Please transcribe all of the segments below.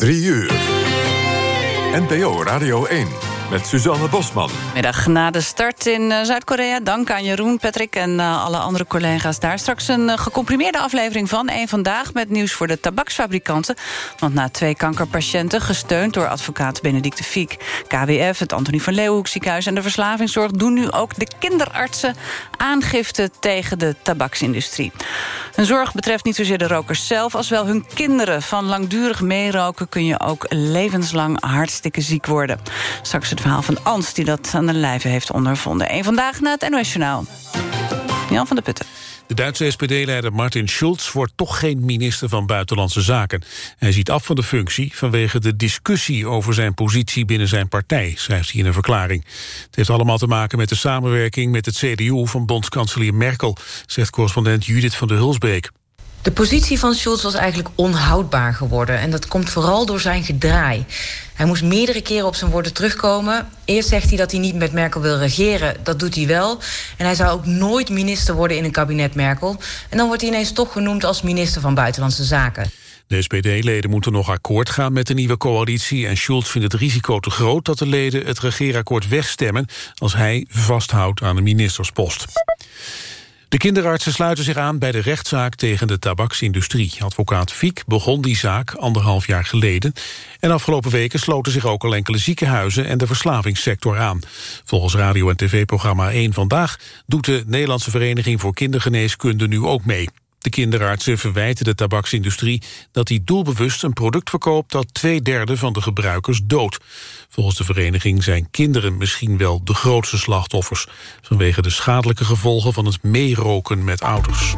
3 uur. NPO Radio 1 met Suzanne Bosman. Middag na de start in eh, Zuid-Korea. Dank aan Jeroen, Patrick en uh, alle andere collega's daar. Straks een uh, gecomprimeerde aflevering van Eén Vandaag... met nieuws voor de tabaksfabrikanten. Want na twee kankerpatiënten, gesteund door advocaat Benedicte Fiek... KWF, het Antonie van Leeuwenhoek ziekenhuis en de verslavingszorg... doen nu ook de kinderartsen aangifte tegen de tabaksindustrie. Hun zorg betreft niet zozeer de rokers zelf... als wel hun kinderen. Van langdurig meeroken kun je ook levenslang hartstikke ziek worden. Straks verhaal van Ans die dat aan de lijve heeft ondervonden. Eén vandaag na het NOS Journaal. Jan van der Putten. De Duitse SPD-leider Martin Schulz wordt toch geen minister van Buitenlandse Zaken. Hij ziet af van de functie vanwege de discussie over zijn positie binnen zijn partij, schrijft hij in een verklaring. Het heeft allemaal te maken met de samenwerking met het CDU van bondskanselier Merkel, zegt correspondent Judith van der Hulsbeek. De positie van Schulz was eigenlijk onhoudbaar geworden. En dat komt vooral door zijn gedraai. Hij moest meerdere keren op zijn woorden terugkomen. Eerst zegt hij dat hij niet met Merkel wil regeren. Dat doet hij wel. En hij zou ook nooit minister worden in een kabinet Merkel. En dan wordt hij ineens toch genoemd als minister van Buitenlandse Zaken. De SPD-leden moeten nog akkoord gaan met de nieuwe coalitie... en Schulz vindt het risico te groot dat de leden het regeerakkoord wegstemmen... als hij vasthoudt aan de ministerspost. De kinderartsen sluiten zich aan bij de rechtszaak tegen de tabaksindustrie. Advocaat Fiek begon die zaak anderhalf jaar geleden. En afgelopen weken sloten zich ook al enkele ziekenhuizen en de verslavingssector aan. Volgens radio- en tv-programma 1 Vandaag doet de Nederlandse Vereniging voor Kindergeneeskunde nu ook mee. De kinderartsen verwijten de tabaksindustrie dat die doelbewust een product verkoopt dat twee derde van de gebruikers doodt. Volgens de vereniging zijn kinderen misschien wel de grootste slachtoffers vanwege de schadelijke gevolgen van het meeroken met ouders.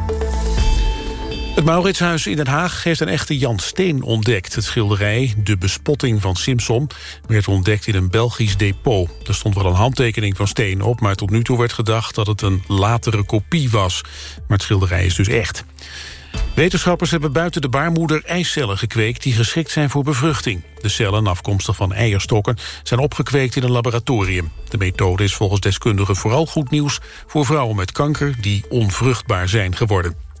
Het Mauritshuis in Den Haag heeft een echte Jan Steen ontdekt. Het schilderij De Bespotting van Simpson werd ontdekt in een Belgisch depot. Er stond wel een handtekening van Steen op... maar tot nu toe werd gedacht dat het een latere kopie was. Maar het schilderij is dus echt. Wetenschappers hebben buiten de baarmoeder eicellen gekweekt... die geschikt zijn voor bevruchting. De cellen, afkomstig van eierstokken, zijn opgekweekt in een laboratorium. De methode is volgens deskundigen vooral goed nieuws... voor vrouwen met kanker die onvruchtbaar zijn geworden.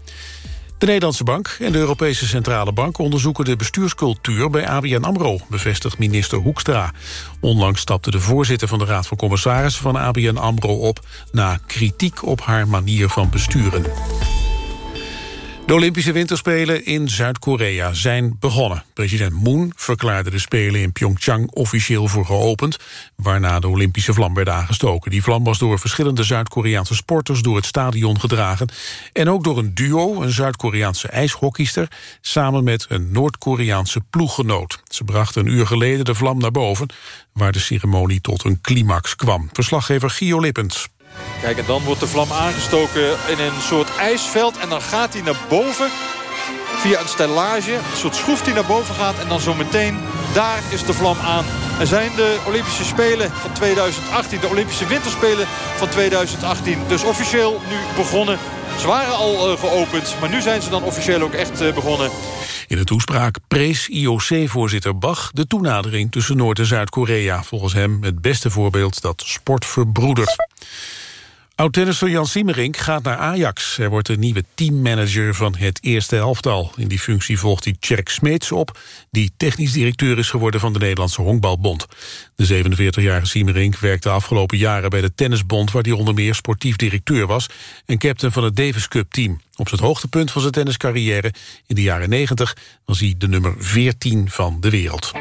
De Nederlandse Bank en de Europese Centrale Bank onderzoeken de bestuurscultuur bij ABN AMRO, bevestigt minister Hoekstra. Onlangs stapte de voorzitter van de Raad van Commissarissen van ABN AMRO op na kritiek op haar manier van besturen. De Olympische Winterspelen in Zuid-Korea zijn begonnen. President Moon verklaarde de Spelen in Pyeongchang officieel voor geopend... waarna de Olympische vlam werd aangestoken. Die vlam was door verschillende Zuid-Koreaanse sporters door het stadion gedragen... en ook door een duo, een Zuid-Koreaanse ijshockeyster... samen met een Noord-Koreaanse ploeggenoot. Ze brachten een uur geleden de vlam naar boven... waar de ceremonie tot een climax kwam. Verslaggever Gio Lippens. Kijk, en dan wordt de vlam aangestoken in een soort ijsveld. En dan gaat hij naar boven via een stellage. Een soort schroef die naar boven gaat. En dan zometeen, daar is de vlam aan. En zijn de Olympische Spelen van 2018, de Olympische Winterspelen van 2018. Dus officieel nu begonnen. Ze waren al uh, geopend, maar nu zijn ze dan officieel ook echt uh, begonnen. In de toespraak prees IOC-voorzitter Bach de toenadering tussen Noord- en Zuid-Korea. Volgens hem het beste voorbeeld dat sport verbroedert. Oud-tennisser Jan Siemerink gaat naar Ajax. Hij wordt de nieuwe teammanager van het eerste elftal. In die functie volgt hij Tjerk Smeets op... die technisch directeur is geworden van de Nederlandse Honkbalbond. De 47-jarige Siemerink werkte de afgelopen jaren bij de Tennisbond... waar hij onder meer sportief directeur was... en captain van het Davis Cup-team. Op zijn hoogtepunt van zijn tenniscarrière in de jaren 90... was hij de nummer 14 van de wereld.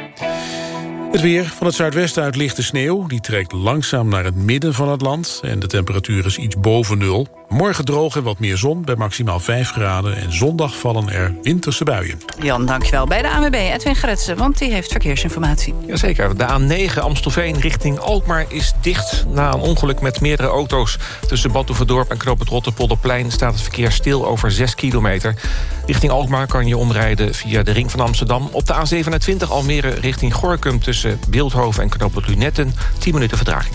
Het weer van het zuidwesten uit lichte sneeuw. Die trekt langzaam naar het midden van het land. En de temperatuur is iets boven nul. Morgen droog en wat meer zon bij maximaal 5 graden. En zondag vallen er winterse buien. Jan, dankjewel. Bij de ANWB Edwin Gerritsen, want die heeft verkeersinformatie. Jazeker. De A9 Amstelveen richting Alkmaar is dicht... na een ongeluk met meerdere auto's. Tussen Badhoevedorp en Knoop het Rotterpolderplein... staat het verkeer stil over 6 kilometer. Richting Alkmaar kan je omrijden via de ring van Amsterdam. Op de A27 Almere richting Gorkum... tussen Beeldhoven en Knoop het Lunetten. 10 minuten vertraging.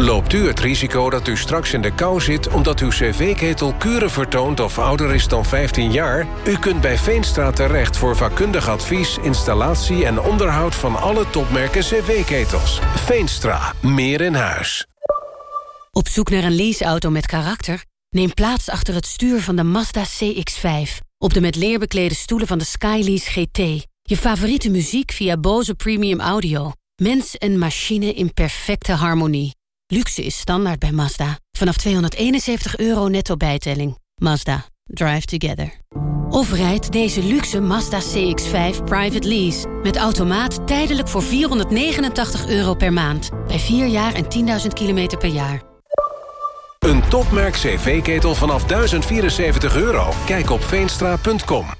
Loopt u het risico dat u straks in de kou zit... omdat uw cv-ketel kuren vertoont of ouder is dan 15 jaar? U kunt bij Veenstra terecht voor vakkundig advies... installatie en onderhoud van alle topmerken cv-ketels. Veenstra. Meer in huis. Op zoek naar een leaseauto met karakter? Neem plaats achter het stuur van de Mazda CX-5. Op de met leer beklede stoelen van de Skylease GT. Je favoriete muziek via Bose Premium Audio. Mens en machine in perfecte harmonie. Luxe is standaard bij Mazda. Vanaf 271 euro netto bijtelling. Mazda. Drive together. Of rijd deze luxe Mazda CX-5 private lease. Met automaat tijdelijk voor 489 euro per maand. Bij 4 jaar en 10.000 kilometer per jaar. Een topmerk cv-ketel vanaf 1074 euro. Kijk op veenstra.com.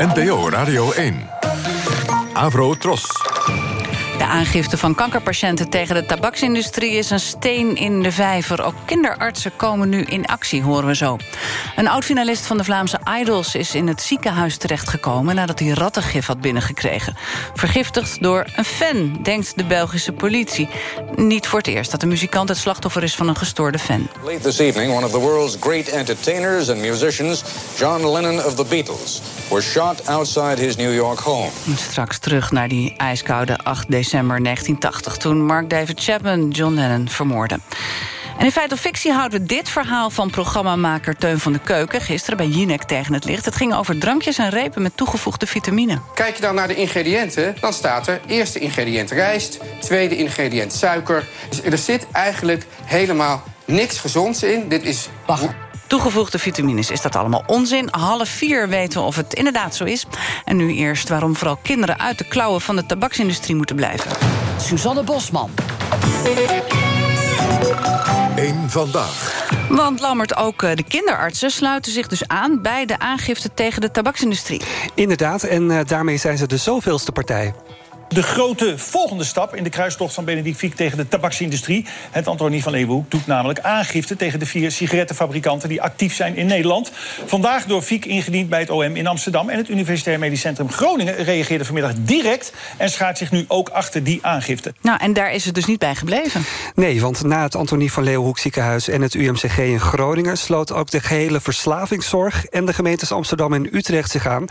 NPO Radio 1. Avro Tros. Aangifte van kankerpatiënten tegen de tabaksindustrie is een steen in de vijver. Ook kinderartsen komen nu in actie, horen we zo. Een oud-finalist van de Vlaamse Idols is in het ziekenhuis terechtgekomen... nadat hij rattengif had binnengekregen. Vergiftigd door een fan, denkt de Belgische politie. Niet voor het eerst dat de muzikant het slachtoffer is van een gestoorde fan. Late this evening, one of the world's great entertainers and musicians, John Lennon of the Beatles, was shot outside his New York home. Straks terug naar die ijskoude 8 december 1980... toen Mark David Chapman John Lennon vermoordde. En in feit of fictie houden we dit verhaal van programmamaker Teun van de Keuken... gisteren bij Jinek tegen het licht. Het ging over drankjes en repen met toegevoegde vitamine. Kijk je dan naar de ingrediënten, dan staat er... eerste ingrediënt rijst, tweede ingrediënt suiker. Dus er zit eigenlijk helemaal niks gezonds in. Dit is... Toegevoegde vitamines, is dat allemaal onzin? Half vier weten we of het inderdaad zo is. En nu eerst waarom vooral kinderen uit de klauwen van de tabaksindustrie moeten blijven. Suzanne Bosman. Eén vandaag. Want Lammert, ook eh, de kinderartsen sluiten zich dus aan... bij de aangifte tegen de tabaksindustrie. Inderdaad, en uh, daarmee zijn ze de zoveelste partij. De grote volgende stap in de kruistocht van Benedict Fiek tegen de tabaksindustrie. Het Antonie van Leeuwenhoek doet namelijk aangifte tegen de vier sigarettenfabrikanten die actief zijn in Nederland. Vandaag door Fiek ingediend bij het OM in Amsterdam. En het Universitair Medisch Centrum Groningen reageerde vanmiddag direct en schaart zich nu ook achter die aangifte. Nou, en daar is het dus niet bij gebleven. Nee, want na het Antonie van Leeuwenhoek ziekenhuis en het UMCG in Groningen sloot ook de gehele verslavingszorg en de gemeentes Amsterdam en Utrecht zich aan.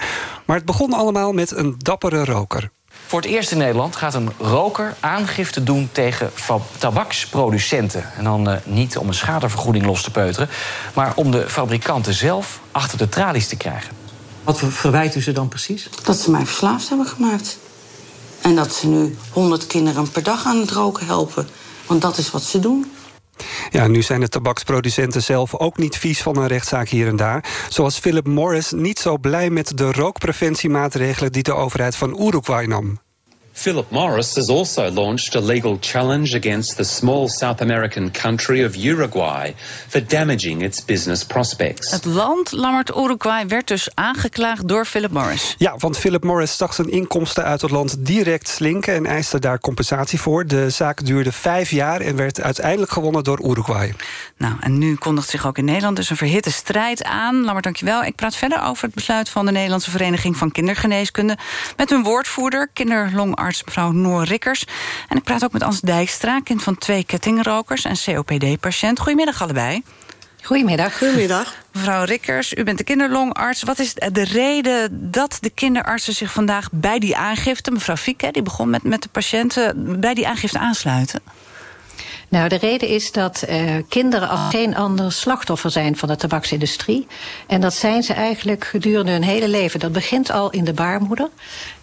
Maar het begon allemaal met een dappere roker. Voor het eerst in Nederland gaat een roker aangifte doen tegen tabaksproducenten. En dan uh, niet om een schadevergoeding los te peuteren, maar om de fabrikanten zelf achter de tralies te krijgen. Wat verwijt u ze dan precies? Dat ze mij verslaafd hebben gemaakt. En dat ze nu 100 kinderen per dag aan het roken helpen. Want dat is wat ze doen. Ja, nu zijn de tabaksproducenten zelf ook niet vies van een rechtszaak hier en daar. Zoals Philip Morris niet zo blij met de rookpreventiemaatregelen... die de overheid van Uruguay nam. Philip Morris has also launched a legal challenge against the small South American country of Uruguay for damaging its business prospects. Het land, Lammert Uruguay, werd dus aangeklaagd door Philip Morris. Ja, want Philip Morris zag zijn inkomsten uit het land direct slinken en eiste daar compensatie voor. De zaak duurde vijf jaar en werd uiteindelijk gewonnen door Uruguay. Nou, en nu kondigt zich ook in Nederland dus een verhitte strijd aan. Lammert, dankjewel. Ik praat verder over het besluit van de Nederlandse Vereniging van Kindergeneeskunde met hun woordvoerder, kinderlongarts mevrouw Noor Rikkers. En ik praat ook met Ans Dijkstra, kind van twee kettingrokers en COPD-patiënt. Goedemiddag allebei. Goedemiddag. Goedemiddag. Mevrouw Rikkers, u bent de kinderlongarts. Wat is de reden dat de kinderartsen zich vandaag bij die aangifte... mevrouw Fieke, die begon met, met de patiënten... bij die aangifte aansluiten? Nou, de reden is dat uh, kinderen als geen ander slachtoffer zijn van de tabaksindustrie. En dat zijn ze eigenlijk gedurende hun hele leven. Dat begint al in de baarmoeder.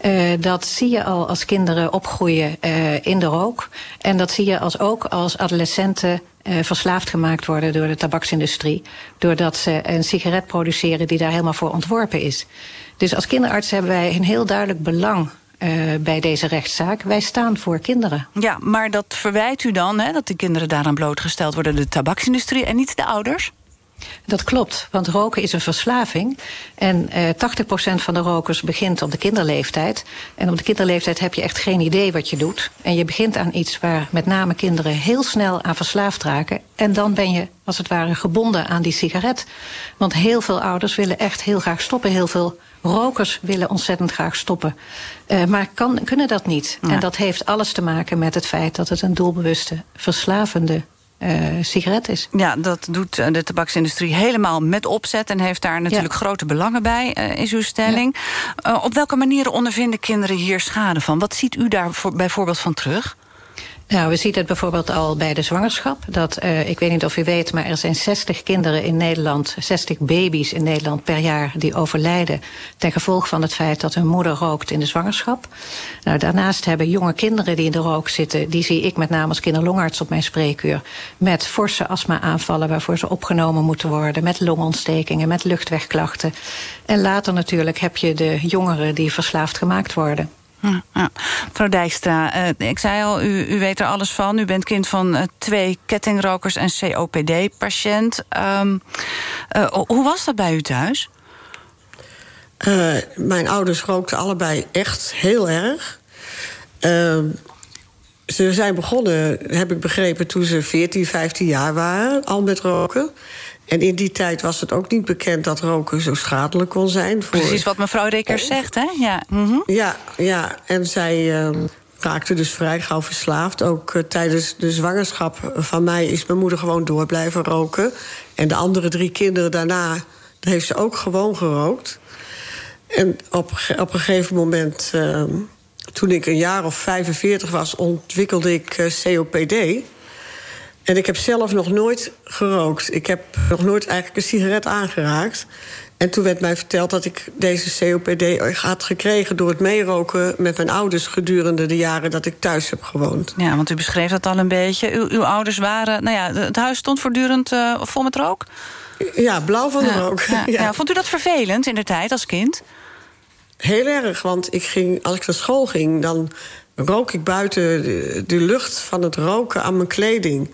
Uh, dat zie je al als kinderen opgroeien uh, in de rook. En dat zie je als ook als adolescenten uh, verslaafd gemaakt worden door de tabaksindustrie. Doordat ze een sigaret produceren die daar helemaal voor ontworpen is. Dus als kinderarts hebben wij een heel duidelijk belang bij deze rechtszaak. Wij staan voor kinderen. Ja, maar dat verwijt u dan, hè, dat de kinderen daaraan blootgesteld worden... de tabaksindustrie en niet de ouders? Dat klopt, want roken is een verslaving. En uh, 80% van de rokers begint op de kinderleeftijd. En op de kinderleeftijd heb je echt geen idee wat je doet. En je begint aan iets waar met name kinderen heel snel aan verslaafd raken. En dan ben je, als het ware, gebonden aan die sigaret. Want heel veel ouders willen echt heel graag stoppen. Heel veel rokers willen ontzettend graag stoppen. Uh, maar kan, kunnen dat niet. Ja. En dat heeft alles te maken met het feit dat het een doelbewuste, verslavende uh, sigaret is. Ja, dat doet de tabaksindustrie helemaal met opzet... en heeft daar natuurlijk ja. grote belangen bij, uh, is uw stelling. Ja. Uh, op welke manieren ondervinden kinderen hier schade van? Wat ziet u daar voor, bijvoorbeeld van terug? Nou, we zien het bijvoorbeeld al bij de zwangerschap. Dat, uh, ik weet niet of u weet, maar er zijn 60 kinderen in Nederland... 60 baby's in Nederland per jaar die overlijden... ten gevolge van het feit dat hun moeder rookt in de zwangerschap. Nou, daarnaast hebben jonge kinderen die in de rook zitten... die zie ik met name als kinderlongarts op mijn spreekuur... met forse astma-aanvallen waarvoor ze opgenomen moeten worden... met longontstekingen, met luchtwegklachten. En later natuurlijk heb je de jongeren die verslaafd gemaakt worden... Ja. Mevrouw Dijkstra, uh, ik zei al, u, u weet er alles van. U bent kind van uh, twee kettingrokers en COPD-patiënt. Um, uh, hoe was dat bij u thuis? mijn ouders rookten allebei echt heel erg. Ehm, ze zijn begonnen, heb ik begrepen, toen ze 14, 15 jaar waren, al met roken. En in die tijd was het ook niet bekend dat roken zo schadelijk kon zijn. Voor... Precies wat mevrouw Rekers zegt, hè? Ja, mm -hmm. ja, ja, en zij uh, raakte dus vrij gauw verslaafd. Ook uh, tijdens de zwangerschap van mij is mijn moeder gewoon door blijven roken. En de andere drie kinderen daarna heeft ze ook gewoon gerookt. En op, op een gegeven moment, uh, toen ik een jaar of 45 was... ontwikkelde ik uh, COPD... En ik heb zelf nog nooit gerookt. Ik heb nog nooit eigenlijk een sigaret aangeraakt. En toen werd mij verteld dat ik deze COPD had gekregen... door het meeroken met mijn ouders gedurende de jaren dat ik thuis heb gewoond. Ja, want u beschreef dat al een beetje. U, uw ouders waren... Nou ja, het huis stond voortdurend uh, vol met rook? Ja, blauw van de ja, rook. Ja, ja. Vond u dat vervelend in de tijd als kind? Heel erg, want ik ging, als ik naar school ging... dan rook ik buiten de, de, lucht van het roken aan mijn kleding.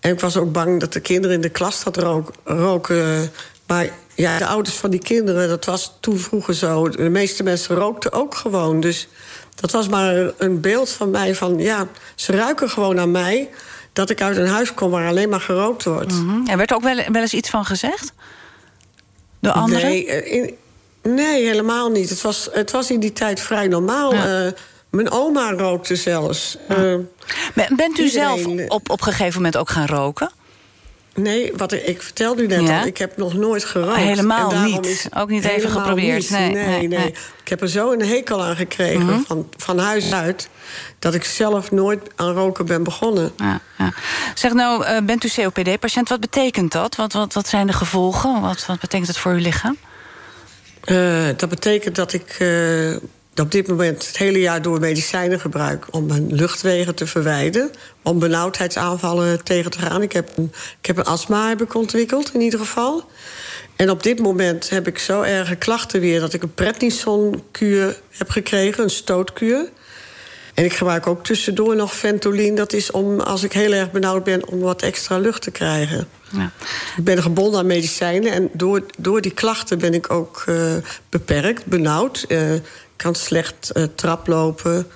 En ik was ook bang dat de kinderen in de klas dat rook, roken. Maar ja, de ouders van die kinderen, dat was toen vroeger zo. De meeste mensen rookten ook gewoon. Dus dat was maar een beeld van mij van... ja, ze ruiken gewoon aan mij dat ik uit een huis kom waar alleen maar gerookt wordt. Mm -hmm. En werd er ook wel, wel eens iets van gezegd? Door anderen? Nee, in, nee helemaal niet. Het was, het was in die tijd vrij normaal... Ja. Uh, mijn oma rookte zelfs. Ja. Uh, Bent u iedereen... zelf op, op een gegeven moment ook gaan roken? Nee, wat ik, ik vertelde u net ja? al, ik heb nog nooit gerookt. Helemaal niet? Ook niet even geprobeerd? Niet. Nee, nee, nee, nee, Ik heb er zo een hekel aan gekregen, mm -hmm. van, van huis uit... dat ik zelf nooit aan roken ben begonnen. Ja, ja. Zeg nou, uh, bent u COPD-patiënt, wat betekent dat? Wat, wat, wat zijn de gevolgen? Wat, wat betekent het voor uw lichaam? Uh, dat betekent dat ik... Uh, op dit moment het hele jaar door medicijnen gebruik... om mijn luchtwegen te verwijden, om benauwdheidsaanvallen tegen te gaan. Ik heb een, ik heb een astma heb ik ontwikkeld, in ieder geval. En op dit moment heb ik zo erge klachten weer... dat ik een prednison-kuur heb gekregen, een stootkuur. En ik gebruik ook tussendoor nog Ventolin. Dat is om, als ik heel erg benauwd ben, om wat extra lucht te krijgen. Ja. Ik ben gebonden aan medicijnen. En door, door die klachten ben ik ook uh, beperkt, benauwd. Uh, kan slecht uh, traplopen.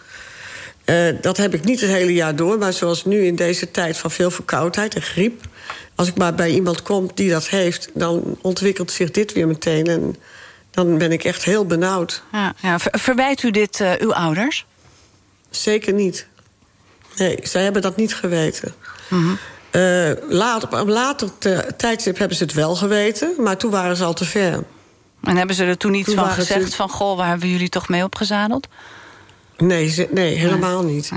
Uh, dat heb ik niet het hele jaar door. Maar zoals nu in deze tijd van veel verkoudheid en griep... als ik maar bij iemand kom die dat heeft... dan ontwikkelt zich dit weer meteen. En dan ben ik echt heel benauwd. Ja, ja. Ver verwijt u dit uh, uw ouders? Zeker niet. Nee, zij hebben dat niet geweten. Mm -hmm. uh, later, op een later tijdstip hebben ze het wel geweten... maar toen waren ze al te ver. En hebben ze er toen iets toen van gezegd ze... van... goh, waar hebben jullie toch mee opgezadeld? Nee, ze, nee helemaal nee. niet.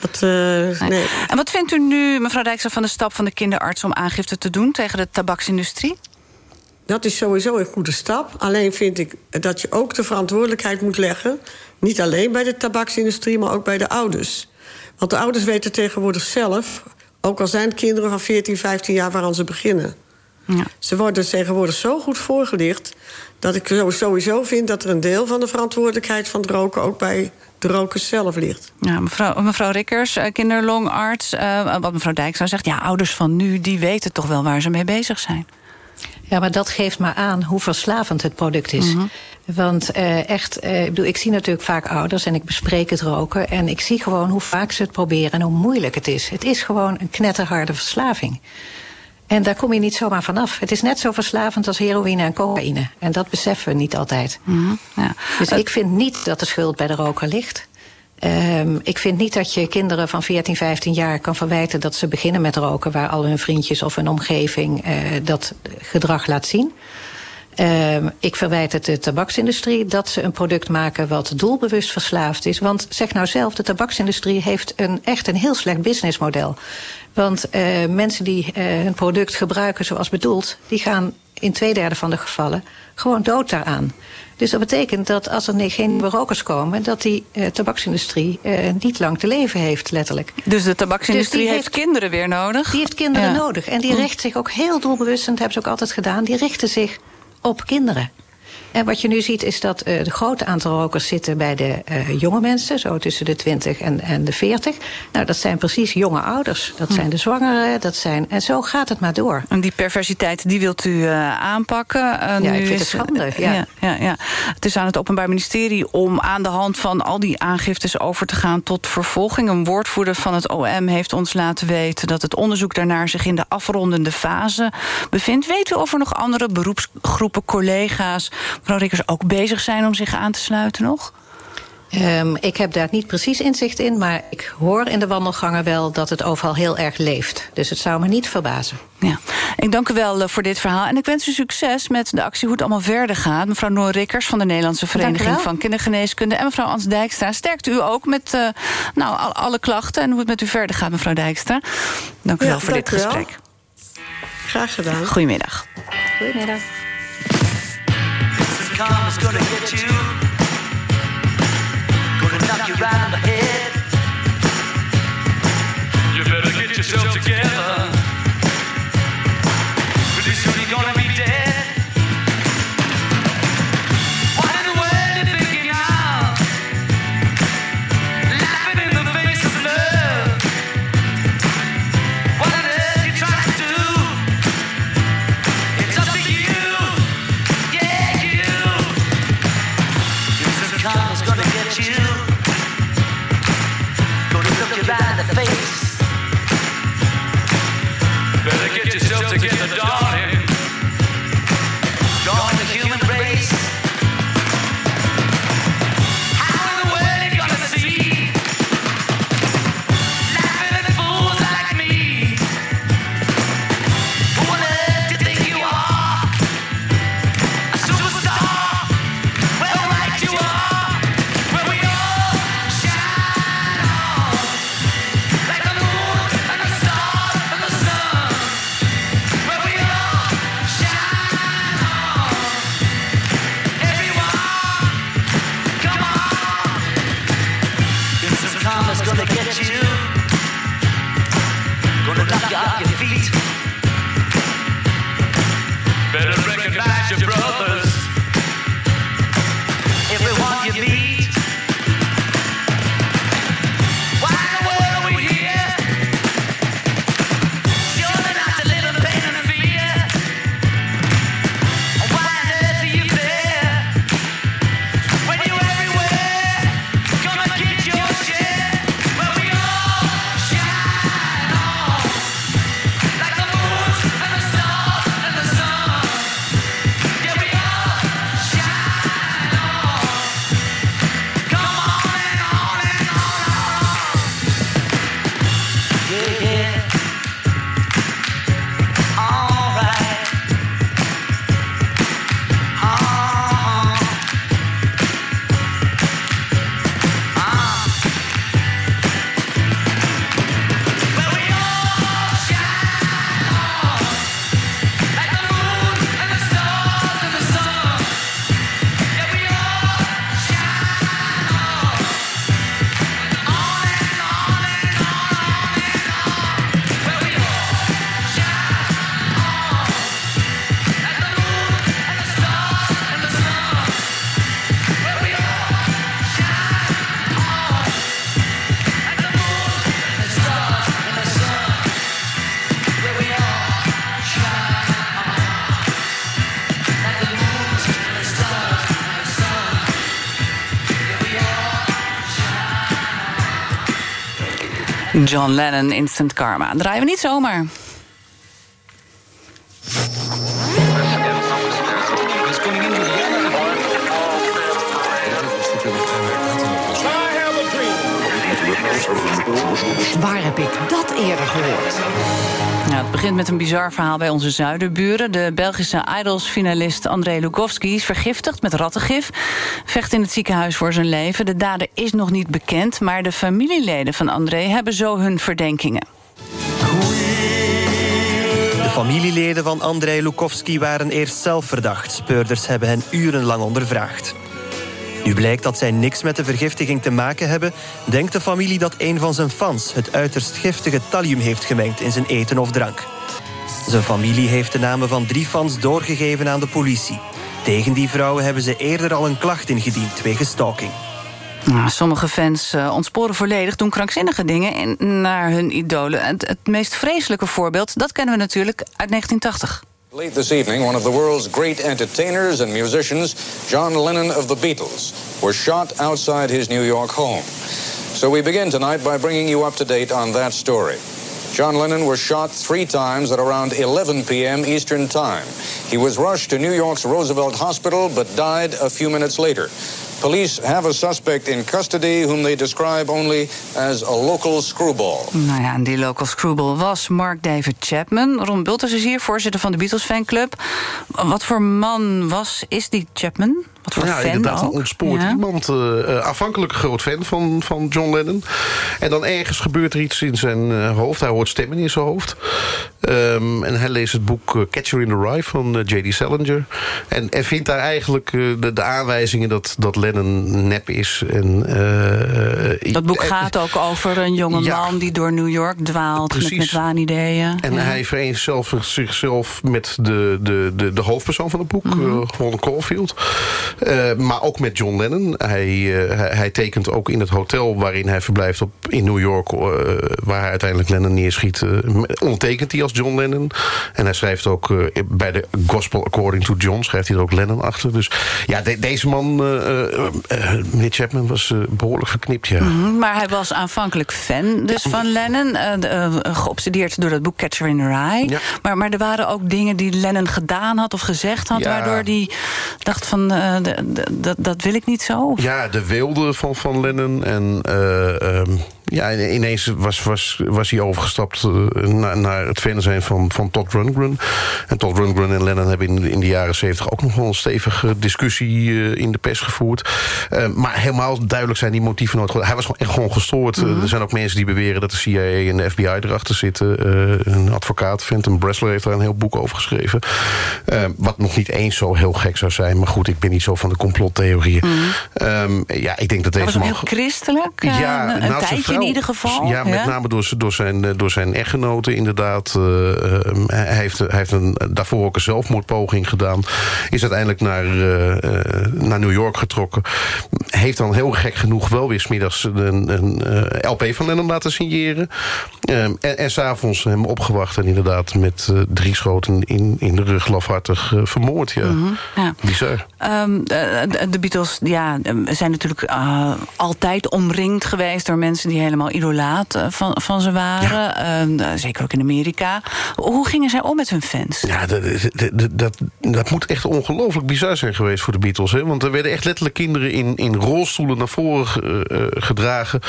Dat, uh, nee. En wat vindt u nu, mevrouw Dijkstra, van de stap van de kinderarts... om aangifte te doen tegen de tabaksindustrie? Dat is sowieso een goede stap. Alleen vind ik dat je ook de verantwoordelijkheid moet leggen... niet alleen bij de tabaksindustrie, maar ook bij de ouders. Want de ouders weten tegenwoordig zelf... ook al zijn kinderen van 14, 15 jaar waaraan ze beginnen... Ja. Ze worden tegenwoordig zo goed voorgelicht... dat ik sowieso vind dat er een deel van de verantwoordelijkheid van het roken... ook bij de rokers zelf ligt. Ja, mevrouw, mevrouw Rikkers, eh, kinderlongarts. Uh, wat mevrouw Dijkstra zegt, ja, ouders van nu... die weten toch wel waar ze mee bezig zijn. Ja, maar dat geeft maar aan hoe verslavend het product is. Mm -hmm. Want uh, echt, uh, ik, bedoel, ik zie natuurlijk vaak ouders en ik bespreek het roken... en ik zie gewoon hoe vaak ze het proberen en hoe moeilijk het is. Het is gewoon een knetterharde verslaving. En daar kom je niet zomaar vanaf. Het is net zo verslavend als heroïne en cocaïne. En dat beseffen we niet altijd. Mm -hmm. ja. Dus ik vind niet dat de schuld bij de roker ligt. Um, ik vind niet dat je kinderen van 14, 15 jaar kan verwijten... dat ze beginnen met roken... waar al hun vriendjes of hun omgeving uh, dat gedrag laat zien. Um, ik verwijt het de tabaksindustrie dat ze een product maken... wat doelbewust verslaafd is. Want zeg nou zelf, de tabaksindustrie heeft een, echt een heel slecht businessmodel. Want uh, mensen die uh, hun product gebruiken zoals bedoeld... die gaan in twee derde van de gevallen gewoon dood daaraan. Dus dat betekent dat als er geen nieuwe rokers komen... dat die uh, tabaksindustrie uh, niet lang te leven heeft, letterlijk. Dus de tabaksindustrie dus heeft, heeft, kinderen weer nodig? Die heeft kinderen ja. nodig. En die richt zich ook heel doelbewust, en dat hebben ze ook altijd gedaan... die richten zich op kinderen. En wat je nu ziet is dat uh, de grote aantal rokers zitten bij de uh, jonge mensen, zo tussen de 20 en, en de 40. Nou, dat zijn precies jonge ouders. Dat zijn de zwangeren, dat zijn. En zo gaat het maar door. En die perversiteit, die wilt u uh, aanpakken. ja, nu ik vind het schande. Ja. Ja, ja, ja. Het is aan het Openbaar Ministerie om aan de hand van al die aangiftes over te gaan tot vervolging. Een woordvoerder van het OM heeft ons laten weten dat het onderzoek daarnaar zich in de afrondende fase bevindt. Weet u of er nog andere beroepsgroepen, collega's mevrouw Rikkers ook bezig zijn om zich aan te sluiten nog? Um, ik heb daar niet precies inzicht in, maar ik hoor in de wandelgangen wel dat het overal heel erg leeft. Dus het zou me niet verbazen. Ja. Ik dank u wel uh, voor dit verhaal. En ik wens u succes met de actie hoe het allemaal verder gaat. Mevrouw Noor Rikkers van de Nederlandse Vereniging van Kindergeneeskunde. En mevrouw Ans Dijkstra. Sterkt u ook met uh, nou, al, alle klachten en hoe het met u verder gaat, mevrouw Dijkstra. Dank u ja, wel voor dit gesprek. Wel. Graag gedaan. Goedemiddag. Goedemiddag. Karma's gonna get you. Gonna knock you the head. You better get yourself together. Pretty soon you're gonna you. John Lennon, Instant Karma. Draaien we niet zomaar. Waar heb ik dat eerder gehoord? Ja, het begint met een bizar verhaal bij onze zuiderburen. De Belgische Idols-finalist André Lugowski is vergiftigd met rattengif. Vecht in het ziekenhuis voor zijn leven. De dader is nog niet bekend, maar de familieleden van André hebben zo hun verdenkingen. De familieleden van Andrei Lukowski waren eerst zelf verdacht. Speurders hebben hen urenlang ondervraagd. Nu blijkt dat zij niks met de vergiftiging te maken hebben... denkt de familie dat een van zijn fans... het uiterst giftige thallium heeft gemengd in zijn eten of drank. Zijn familie heeft de namen van drie fans doorgegeven aan de politie. Tegen die vrouwen hebben ze eerder al een klacht ingediend... wegens stalking. Nou, sommige fans uh, ontsporen volledig, doen krankzinnige dingen in, naar hun idolen. Het, het meest vreselijke voorbeeld, dat kennen we natuurlijk uit 1980. Late this evening, one of the world's great entertainers and musicians, John Lennon of the Beatles, was shot outside his New York home. So we begin tonight by bringing you up to date on that story. John Lennon was shot three times at around 11 p.m. Eastern Time. He was rushed to New York's Roosevelt Hospital but died a few minutes later. Police have a suspect in custody whom they describe only as a local screwball. Nou ja, en die local screwball was Mark David Chapman. Ron Bulters is hier, voorzitter van de Beatles fanclub. Wat voor man was, is die Chapman? Wat voor ja, fan inderdaad, ook? een ontspoord Ja. iemand. eh, eh, afhankelijk groot fan van, van John Lennon. En dan ergens gebeurt er iets in zijn eh, hoofd. Hij hoort stemmen in zijn hoofd. Ehm, en hij leest het boek Catcher in the Rye van J.D. Salinger. En, en vindt daar eigenlijk eh, de, de aanwijzingen dat, dat Lennon nep is. En, eh, eh, Dat boek gaat ook over een jonge Ja. man die door New York dwaalt met, Precies. met waanideeën. En Ja. hij vereenzelvigt zichzelf met de, de, de, de hoofdpersoon van het boek, eh, Ron Caulfield. Maar ook met John Lennon. Hij, hij, hij tekent ook in het hotel waarin hij verblijft op, in New York... waar hij uiteindelijk Lennon neerschiet, ondertekent hij als John Lennon. En hij schrijft ook bij de Gospel According to John... schrijft hij er ook Lennon achter. Dus ja, de- deze man, meneer Chapman, was eh, behoorlijk verknipt, ja. Mhm, Maar hij was aanvankelijk fan dus van Lennon. eh, de, eh, geobsedeerd door dat boek Catcher in the Rye. Maar, maar er waren ook dingen die Lennon gedaan had of gezegd had... Ja. waardoor hij dacht van, eh, dat- dat wil ik niet zo. Ja, de wilde van, van Lennon. En eh, ehm, ja, ineens was, was, was hij overgestapt eh, naar, naar het fan zijn van, van Todd Rundgren. En Todd Rundgren en Lennon hebben in, in de jaren zeventig... ook nog wel een stevige discussie eh, in de pers gevoerd. Eh, maar helemaal duidelijk zijn die motieven nooit... geworden. Hij was gewoon, echt gewoon gestoord. Eh, er zijn ook mensen die beweren dat de CIA en de FBI erachter zitten. Een advocaat, Fenton Bressler, heeft daar een heel boek over geschreven. Wat nog niet eens zo heel gek zou zijn. Maar goed, ik ben niet zo van de complottheorieën. Ehm, ja, ik denk dat deze was man... heel christelijk, Ja, een, nou, tijdje in ieder geval. Ja, met name door, zijn, eh, door zijn echtgenoten inderdaad. Ehm, hij, heeft, hij heeft een, daarvoor ook een zelfmoordpoging gedaan. Is uiteindelijk naar, naar New York getrokken. Heeft dan heel gek genoeg wel weer smiddags een, een LP van Lennon laten signeren. Ehm, en en s'avonds hem opgewacht en inderdaad met drie schoten in, in de rug lafhartig vermoord. Ja. Mhm, ja. Bizar. Ehm, de, Beatles ja, eh, zijn natuurlijk altijd omringd geweest... door mensen die helemaal idolaat eh, van, van ze waren. Ehm, eh, zeker ook in Amerika. Hoe gingen zij om met hun fans? Ja, dat, dat, dat, moet echt ongelooflijk bizar zijn geweest voor de Beatles. Hè? Want er werden echt letterlijk kinderen in, in rolstoelen naar voren eh, gedragen.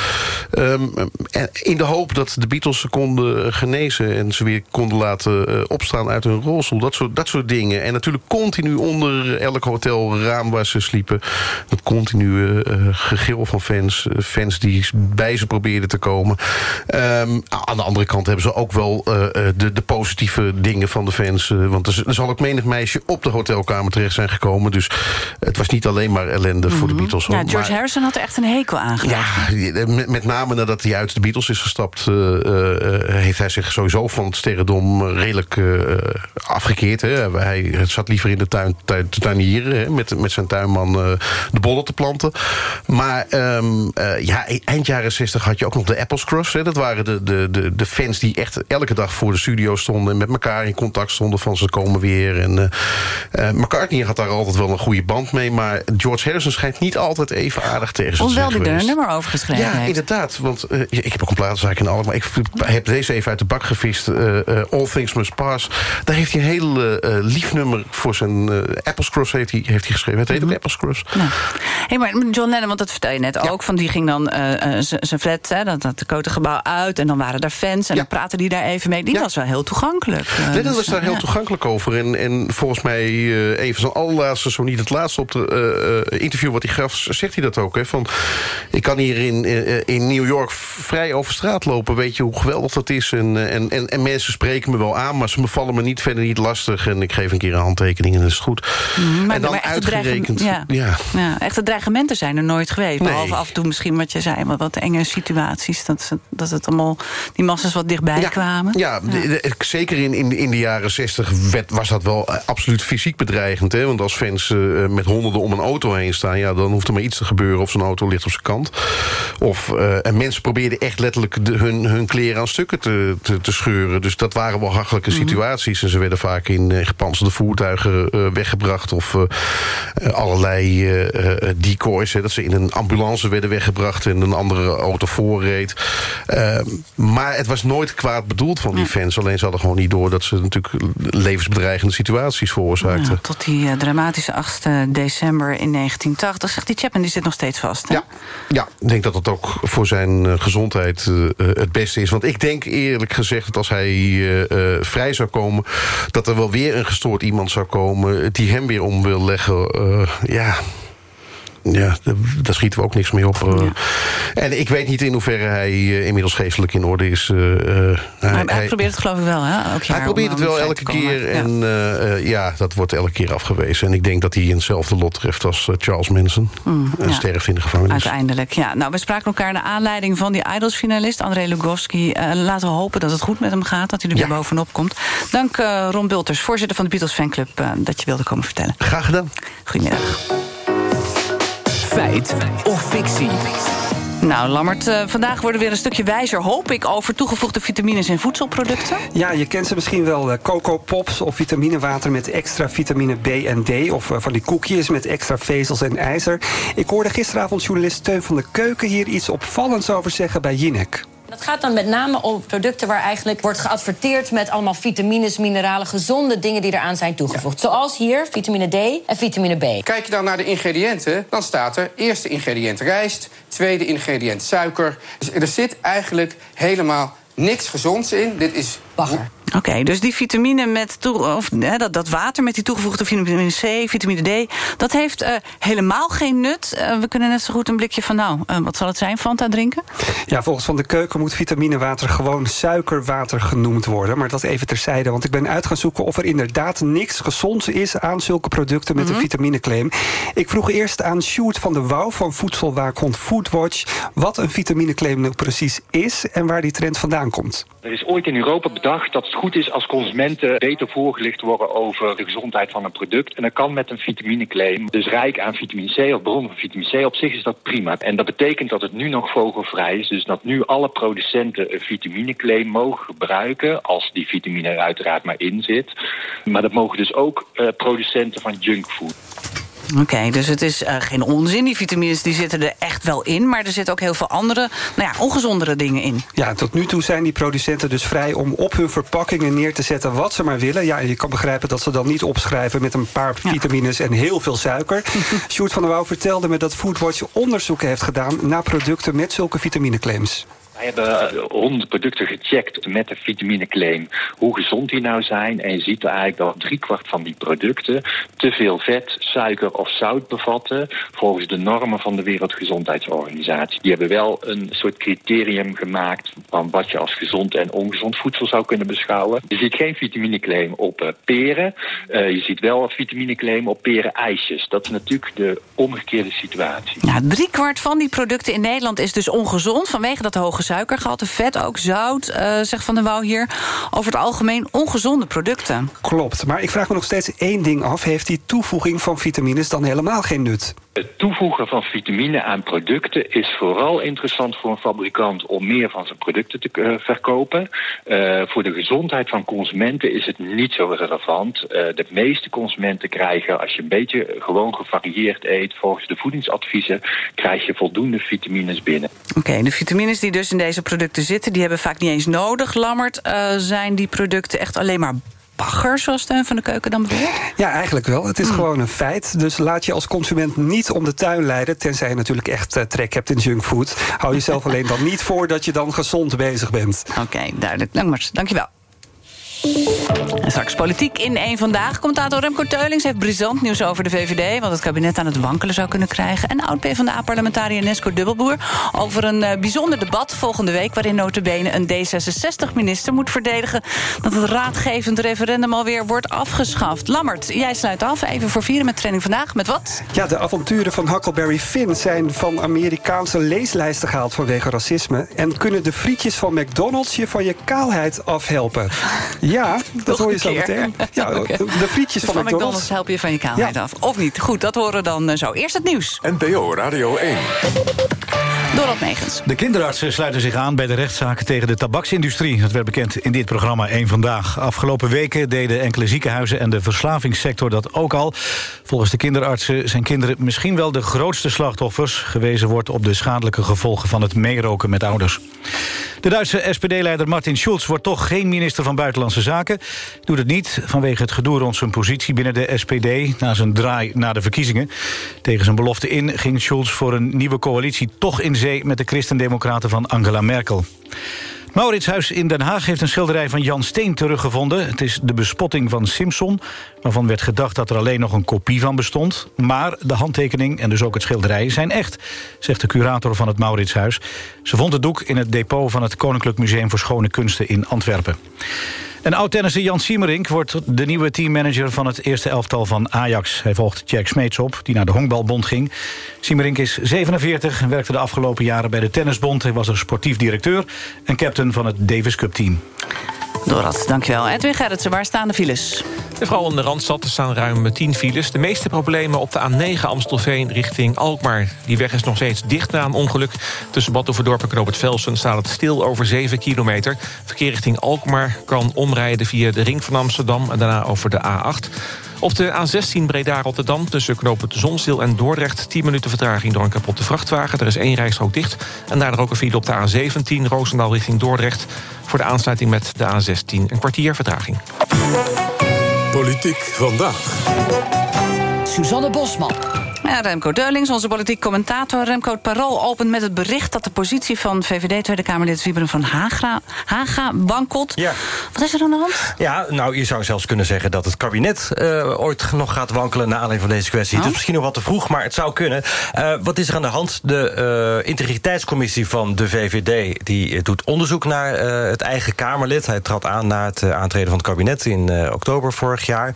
Ehm, en in de hoop dat de Beatles ze konden genezen... en ze weer konden laten opstaan uit hun rolstoel. Dat soort, dat soort dingen. En natuurlijk continu onder elk hotelraam waar ze sliepen... dat continue eh, gegil van fans. fans die bij ze probeerden te komen. Ehm, aan de andere kant hebben ze ook wel eh, eh, de, de positieve dingen van de fans. eh, want er, er zal ook menig meisje op de hotelkamer terecht zijn gekomen. Dus het was niet alleen maar ellende voor de Beatles. Ja. George Maar- Harrison had er echt een hekel aan ja, met, met name nadat hij uit de Beatles is gestapt... heeft hij zich sowieso van het sterrendom redelijk afgekeerd. Hè. Hij zat liever in de tuin, tuin te tuinieren... Hè, met, met zijn tuinman de bollen te planten. Maar ehm, eh, ja, eind jaren 60 had je je ook nog de Apples Cross. Hè. Dat waren de, de, de, de fans die echt elke dag voor de studio stonden... en met elkaar in contact stonden van ze komen weer. En, eh, McCartney had daar altijd wel een goede band mee... maar George Harrison schijnt niet altijd even aardig tegen ze te Hoewel zijn die er een nummer over geschreven Ja, heeft. inderdaad. Want eh, ik heb ook een platenzaak in Alkmaar. Ik heb deze even uit de bak gevist. All Things Must Pass. Daar heeft hij een heel lief nummer voor zijn... eh Apples Cross heeft hij, heeft hij geschreven. Het heet ook Apples Cross. Hé, maar John Lennon, want dat vertel je net ook... van die ging dan zijn flat, hè, dat, dat de gebouw uit... en dan waren daar fans en dan praten die daar even mee. Die was wel heel toegankelijk. eh, Lennon dus, was daar eh, heel toegankelijk over. En, en volgens mij eh, een van zijn allerlaatste, zo niet het laatste... op de eh, eh, interview wat hij gaf, zegt hij dat ook. Hè, van, ik kan hier in, eh, in New York vrij over straat lopen. Weet je hoe geweldig dat is? En, eh, en, en, en mensen spreken me wel aan, maar ze bevallen me niet verder niet lastig. En ik geef een keer een handtekening en dat is goed. Mm, Maar, en dan maar uitgerekend... Ja. ja. Ja, echte dreigementen zijn er nooit geweest. Nee. Behalve af en toe misschien wat je zei, maar wat enge situaties. Dat, ze, dat het allemaal die massa's wat dichtbij kwamen. Ja, de- de- zeker in, in, in de jaren zestig was dat wel eh, absoluut fysiek bedreigend. Hè? Want als fans eh, met honderden om een auto heen staan... Ja, dan hoeft er maar iets te gebeuren of zo'n auto ligt op zijn kant. Of, eh, en mensen probeerden echt letterlijk de, hun, hun kleren aan stukken te, te, te scheuren. Dus dat waren wel hachelijke Mhm. situaties. En ze werden vaak in eh, gepantserde voertuigen eh, weggebracht... of eh, eh, allerlei eh, eh, decoys. Hè, dat ze in een ambulance werden weggebracht... en een andere auto voorreed. Eh, maar het was nooit kwaad bedoeld van die fans. Alleen ze hadden gewoon niet door... dat ze natuurlijk levensbedreigende situaties veroorzaakten. Tot die eh, dramatische 8 december in 1980. Zegt die Chapman, die zit nog steeds vast. Hè? Ja, ja, ik denk dat het ook voor zijn eh, gezondheid eh, het beste is. Want ik denk eerlijk gezegd dat als hij vrij zou komen... dat er wel weer een gestoord iemand zou komen... die hem weer om wil leggen. Ja... Ja, daar schieten we ook niks mee op. eh. En ik weet niet in hoeverre hij eh, inmiddels geestelijk in orde is. eh, Maar hij, hij, probeert het geloof ik wel, hè? Elk jaar hij probeert om het wel elke keer. Ja. En eh, ja, dat wordt elke keer afgewezen. En ik denk dat hij hetzelfde lot treft als Charles Manson. Mm, en ja. sterft in de gevangenis. Uiteindelijk, ja. Nou, we spraken elkaar naar aanleiding van die Idols-finalist... André Lugowski. Laten we hopen dat het goed met hem gaat, dat hij er weer bovenop komt. Dank Ron Bulters, voorzitter van de Beatles Fanclub... dat je wilde komen vertellen. Graag gedaan. Goedemiddag. Feit of fictie? Nou, Lammert, eh, vandaag worden we weer een stukje wijzer, hoop ik... over toegevoegde vitamines in voedselproducten. Ja, je kent ze misschien wel. eh, Coco Pops of vitaminewater met extra vitamine B en D. Of eh, van die koekjes met extra vezels en ijzer. Ik hoorde gisteravond journalist Teun van de Keuken... hier iets opvallends over zeggen bij Jinek. Dat gaat dan met name om producten waar eigenlijk wordt geadverteerd met allemaal vitamines, mineralen, gezonde dingen die eraan zijn toegevoegd. Zoals hier vitamine D en vitamine B. Kijk je dan naar de ingrediënten, dan staat er eerste ingrediënt rijst, tweede ingrediënt suiker. Dus er zit eigenlijk helemaal niks gezonds in. Dit is bagger. Oké, dus die vitamine met toe, of, hè, dat, dat water met die toegevoegde vitamine C, vitamine D, dat heeft eh, helemaal geen nut. Eh, we kunnen net zo goed een blikje van, nou, eh, wat zal het zijn, Fanta drinken? Ja, volgens Van de Keuken moet vitaminewater gewoon suikerwater genoemd worden. Maar dat even terzijde, want ik ben uit gaan zoeken... of er inderdaad niks gezonds is aan zulke producten met Mhm. een vitamineclaim. Ik vroeg eerst aan Sjoerd van de Wouw van voedselwaakhond Foodwatch... wat een vitamineclaim nou precies is en waar die trend vandaan komt. Er is ooit in Europa bedacht dat het goed is als consumenten beter voorgelicht worden over de gezondheid van een product. En dat kan met een vitamineclaim. Dus rijk aan vitamine C of bron van vitamine C. Op zich is dat prima. En dat betekent dat het nu nog vogelvrij is. Dus dat nu alle producenten een vitamineclaim mogen gebruiken. Als die vitamine er uiteraard maar in zit. Maar dat mogen dus ook eh, producenten van junkfood. Oké, dus het is eh, geen onzin. Die vitamines die zitten er echt wel in. Maar er zitten ook heel veel andere, nou ja, ongezondere dingen in. Ja, tot nu toe zijn die producenten dus vrij om op hun verpakkingen neer te zetten wat ze maar willen. Ja, je kan begrijpen dat ze dan niet opschrijven met een paar vitamines en heel veel suiker. Sjoerd van der Wouw vertelde me dat Foodwatch onderzoeken heeft gedaan naar producten met zulke vitamineclaims. Wij hebben eh, honderd producten gecheckt met de vitamineclaim. Hoe gezond die nou zijn. En je ziet eigenlijk dat driekwart van die producten te veel vet, suiker of zout bevatten. Volgens de normen van de Wereldgezondheidsorganisatie. Die hebben wel een soort criterium gemaakt van wat je als gezond en ongezond voedsel zou kunnen beschouwen. Je ziet geen vitamineclaim op eh, peren. Eh, je ziet wel een vitamineclaim op peren-ijsjes. Dat is natuurlijk de omgekeerde situatie. Ja, driekwart van die producten in Nederland is dus ongezond... vanwege dat hoge suikergehalte, vet ook, zout, eh, zegt Van der Wouw hier... over het algemeen ongezonde producten. Klopt, maar ik vraag me nog steeds één ding af. Heeft die toevoeging van vitamines dan helemaal geen nut. Het toevoegen van vitamine aan producten is vooral interessant voor een fabrikant om meer van zijn producten te eh, verkopen. Uh, voor de gezondheid van consumenten is het niet zo relevant. Uh, de meeste consumenten krijgen, als je een beetje gewoon gevarieerd eet, volgens de voedingsadviezen, krijg je voldoende vitamines binnen. Oké, de vitamines die dus in deze producten zitten, die hebben vaak niet eens nodig. Lammert, zijn die producten echt alleen maar bagger, zoals Steun van de Keuken dan bedoelt? Ja, eigenlijk wel. Het is mm. gewoon een feit. Dus laat je als consument niet om de tuin leiden... tenzij je natuurlijk echt uh, trek hebt in junkfood. Hou jezelf alleen dan niet voor dat je dan gezond bezig bent. Oké, okay, duidelijk. Dank je wel. En straks politiek in één Vandaag. Commentator Remco Teulings heeft brisant nieuws over de VVD... wat het kabinet aan het wankelen zou kunnen krijgen. En oud-PVDA-parlementariër Nesco Dubbelboer... over een uh, bijzonder debat volgende week... waarin notabene een D66-minister moet verdedigen... dat het raadgevend referendum alweer wordt afgeschaft. Lammert, jij sluit af. Even voor vieren met Training Vandaag. Met wat? Ja, de avonturen van Huckleberry Finn... zijn van Amerikaanse leeslijsten gehaald vanwege racisme... en kunnen de frietjes van McDonald's je van je kaalheid afhelpen. Ja, dat hoor je zo meteen. Ja, okay. De frietjes dus van, van McDonald's. help je van je kaalheid ja. af. Of niet? Goed, dat horen we dan uh, zo. Eerst het nieuws. NPO Radio 1. Dorot Megens. De kinderartsen sluiten zich aan bij de rechtszaken tegen de tabaksindustrie. Dat werd bekend in dit programma 1 Vandaag. Afgelopen weken deden enkele ziekenhuizen en de verslavingssector dat ook al. Volgens de kinderartsen zijn kinderen misschien wel de grootste slachtoffers. Gewezen wordt op de schadelijke gevolgen van het meeroken met ouders. De Duitse SPD-leider Martin Schulz wordt toch geen minister van Buitenlandse Zaken. Doet het niet vanwege het gedoe rond zijn positie binnen de SPD... na zijn draai na de verkiezingen. Tegen zijn belofte in ging Schulz voor een nieuwe coalitie... toch in zee met de christendemocraten van Angela Merkel. Mauritshuis in Den Haag heeft een schilderij van Jan Steen teruggevonden. Het is de bespotting van Simpson, waarvan werd gedacht dat er alleen nog een kopie van bestond. Maar de handtekening en dus ook het schilderij zijn echt, zegt de curator van het Mauritshuis. Ze vond het doek in het depot van het Koninklijk Museum voor Schone Kunsten in Antwerpen. En oud-tennisser Jan Siemerink wordt de nieuwe teammanager... van het eerste elftal van Ajax. Hij volgt Jack Smeets op, die naar de Honkbalbond ging. Siemerink is 47 en werkte de afgelopen jaren bij de Tennisbond. Hij was er sportief directeur en captain van het Davis Cup team. Dorad, dankjewel. Edwin Gerritsen, waar staan de files? Vooral in de Randstad staan ruim 10 files. De meeste problemen op de A9 Amstelveen richting Alkmaar. Die weg is nog steeds dicht na een ongeluk. Tussen Badhoevedorp en Knoop Velsen staat het stil over 7 kilometer. Verkeer richting Alkmaar kan omrijden via de ring van Amsterdam... en daarna over de A8. Op de A16 Breda-Rotterdam tussen knopen de Zonzeel en Dordrecht... 10 minuten vertraging door een kapotte vrachtwagen. Er is één rijstrook dicht. En daardoor ook een file op de A17 Roosendaal richting Dordrecht... voor de aansluiting met de A16 een kwartier vertraging. Politiek vandaag. Suzanne Bosman. Ja, Remco Deulings, onze politiek commentator. Remco, het Parool opent met het bericht dat de positie van VVD Tweede Kamerlid Wieberen van Haga, Haga wankelt. Ja. Wat is er aan de hand? Ja, nou, je zou zelfs kunnen zeggen dat het kabinet uh, ooit nog gaat wankelen na aanleiding van deze kwestie. Het is misschien nog wat te vroeg, maar het zou kunnen. Uh, wat is er aan de hand? De uh, integriteitscommissie van de VVD die doet onderzoek naar het eigen Kamerlid. Hij trad aan na het aantreden van het kabinet in oktober vorig jaar.